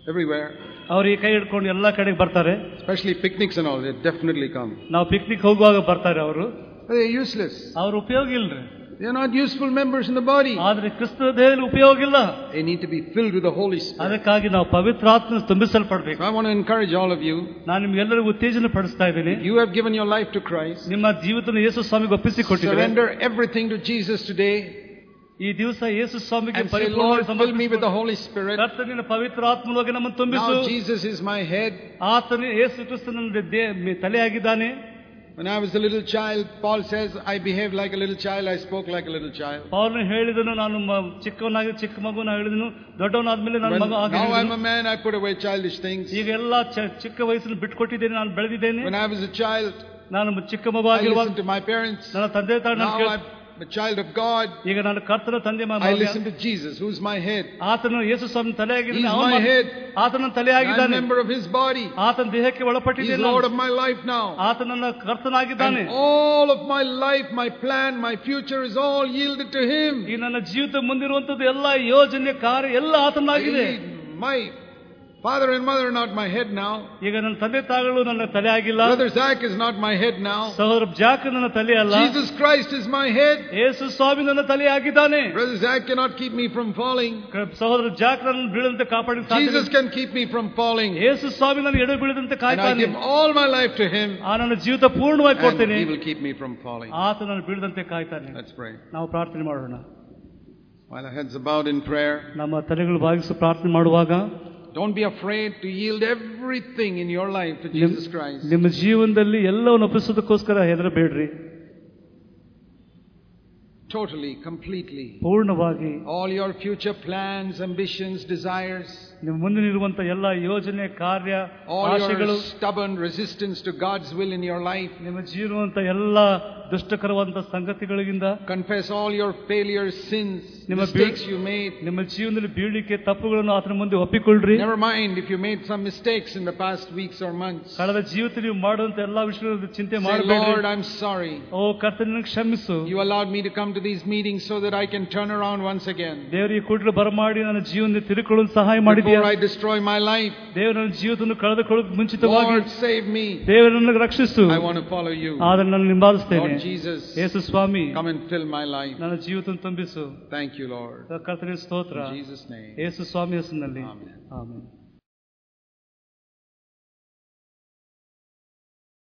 everywhere. ಅವ್ರು ಈ ಕೈ ಹಿಡ್ಕೊಂಡು ಎಲ್ಲ ಕಡೆಗೆ ಬರ್ತಾರೆ Especially picnics and all, they definitely come. ನಾವು ಪಿಕ್ನಿಕ್ ಹೋಗುವಾಗ ಬರ್ತಾರೆ ಅವರು But they're useless. ಅವ್ರ ಉಪಯೋಗ ಇಲ್ರಿ They're not useful members in the body. ಆದ್ರೆ ಕ್ರಿಸ್ತನ ದೇಹದಲ್ಲಿ ಉಪಯೋಗ ಇಲ್ಲ They need to be filled with the Holy Spirit. ಅದಕ್ಕಾಗಿ ನಾವು ಪವಿತ್ರಾತ್ಮ ತುಂಬಿಸಲ್ಪಡ್ಬೇಕು So I want to encourage all of you. ನಾನು ನಿಮ್ಗೆಲ್ಲರಿಗೂ ಉತ್ತೇಜನ ಪಡಿಸ್ತಾ ಇದ್ದೀನಿ You have given your life to Christ. ನಿಮ್ಮ ಜೀವಿತನ ಯೇಸು ಸ್ವಾಮಿಗೆ ಒಪ್ಪಿಸಿ ಕೊಟ್ಟಿದ್ದಾರೆ Surrender everything to Jesus today ಈ ದಿವಸ ಯೇಸು ಸ್ವಾಮಿಗೆ and say, ಪರಿಪೂರ್ಣವಾಗಿ Lord, fill me with the ಸಮರ್ಪಿಸಿಕೊಡು. Holy Spirit. ಕರ್ತನಿನ ಪವಿತ್ರಾತ್ಮವಾಗಿ ನಮ್ಮನ್ನು ತುಂಬಿಸು Now Jesus is my head. ಆತನೇ ಯೇಸು ಕ್ರಿಸ್ತನ they- May- ತಲೆಯಾಗಿದ್ದಾನೆ When I was a little child, Paul says, I behaved like a little child, I spoke like a little child. ಪೌಲನು ಹೇಳಿದನು ನಾನು ಮ- ಚಿಕ್ಕವನಾಗಿ ಚಿಕ್ಕ ಮಗುನ ಹೇಳಿದನು ದೊಡ್ಡವನಾದ್ಮೇಲೆ ನನ್ನ When, ಮಗ ಹಾಗೆ now I'm ಹೇಳಿದನು. a man, I put away childish things. ಈಗ ಎಲ್ಲ ಚ- ಚಿಕ್ಕ ವಯಸ್ಸನ್ನು ಬಿಟ್ಕೊಟ್ಟಿದ್ದೇನೆ ನಾನು ಬೆಳೆದಿದ್ದೇನೆ When I was a child, ನಾನು ಚಿಕ್ಕ ಮಗು I ಆಗಿರುವಾಗ listened to my parents. ನನ್ನ ತಂದೆ ತಾಯಿ ನಾನು Now ಕೇಳ್- I'm a child of God. ಈಗ ನಾನು ಕರ್ತನ ತಂದೆ ಮ- I ಮಗ. listen to Jesus, who's my head. ಆತನು ಯೇಸು ಸ್ವಾಮಿ ತಲೆಯಾಗಿದ್ದಾನೆ He's ಅವನು my ಮಾತ್ರ- head. ಆತನ I'm a ತಲೆಯಾಗಿದ್ದಾನೆ member of His body. ಆತನ ದೇಹಕ್ಕೆ He's ಒಳಪಟ್ಟಿದ್ದೇನೆ Lord ನಾನು. of my life now. ಆತನನ್ನ ಕರ್ತನಾಗಿದ್ದಾನೆ And all of my life, my plan, my future is all yielded to Him. ಈ ನನ್ನ ಜೀವಿತ ಮುಂದಿರುವಂತದ್ದು ಎಲ್ಲ ಯೋಜನೆ ಕಾರ್ಯ ಎಲ್ಲ ಆತನಾಗಿದೆ My Father and mother are not my head now. ಈಗ ನನ್ನ Brother Zac is not my head now. Jesus Christ is my head. ಯೇಸು ಸ್ವಾಮಿ ನನ್ನ ತಲೆ ಆಗಿದ್ದಾನೆ. Brother Zac cannot keep me from falling. Jesus can keep me from falling. I give all my life to him. And He will keep me from falling. Let's pray. Now, ಪ್ರಾರ್ಥನೆ While our heads are bowed in prayer. don't be afraid to yield everything in your life to ನಿಮ್- Jesus Christ. ನಿಮ್ಮ ಜೀವನದಲ್ಲಿ ಎಲ್ಲವನ್ನು ಒಪ್ಪಿಸೋದಕ್ಕೋಸ್ಕರ ಹೆದರಬೇಡ್ರಿ Totally, completely. ಪೂರ್ಣವಾಗಿ All your future plans, ambitions, desires, ನಿಮ್ಮ ಮುಂದಿನಿರುವಂತ ಎಲ್ಲ ಯೋಜನೆ ಕಾರ್ಯ all ಆಶೆಗಳು your stubborn resistance to God's will in your life. ನಿಮ್ಮ ಜೀವನವಂತ ಎಲ್ಲ ದುಷ್ಟಕರವಂತ ಸಂಗತಿಗಳಿಂದ Confess all your failures, sins, ನಿಮ್ಮ mistakes ಬೀಳ್- you made. ನಿಮ್ಮ ಜೀವನದಲ್ಲಿ ಬೀಳಿಕೆ ತಪ್ಪುಗಳನ್ನು ಆತನ ಮುಂದೆ ಒಪ್ಪಿಕೊಳ್ಳ್ರಿ Never mind if you made some mistakes in the past weeks or months. ಕಳೆದ ಜೀವಿತ ನೀವು ಮಾಡುವಂತ ಎಲ್ಲಾ ವಿಷಯಗಳ ಚಿಂತೆ Say, ಮಾಡಬೇಡ್ರಿ Lord, I'm sorry. ಓ ಕರ್ತನ ಕ್ಷಮಿಸು You allowed me to come to these meetings so that I can turn around once again. ದೇವರಿಗೆ ಕೂಡಲೇ ಬರಮಾಡಿ ನನ್ನ ಜೀವನ ತಿರುಕೊಳ್ಳಲು ಸಹಾಯ ಮಾಡಿದ್ಯಾ Before I destroy my life, ದೇವರು ನನ್ನ ಜೀವಿತವನ್ನು ಕಳೆದುಕೊಳ್ಳೋಕೆ ಮುಂಚಿತವಾಗಿ Lord, save me. ದೇವರನ್ನು ರಕ್ಷಿಸು I want to follow you. ಆದ್ರೆ ನಾನು ನಿಂಬಾದಿಸ್ತೇನೆ Lord Jesus, Yesu Swami come and fill my life. ನನ್ನ ಜೀವಿತವನ್ನು ತುಂಬಿಸು Thank you, Lord. ಕರ್ತನ ಸ್ತೋತ್ರ In Jesus' name. ಯೇಸು ಸ್ವಾಮಿ ಹೆಸರಿನಲ್ಲಿ Amen. ಆಮೆನ್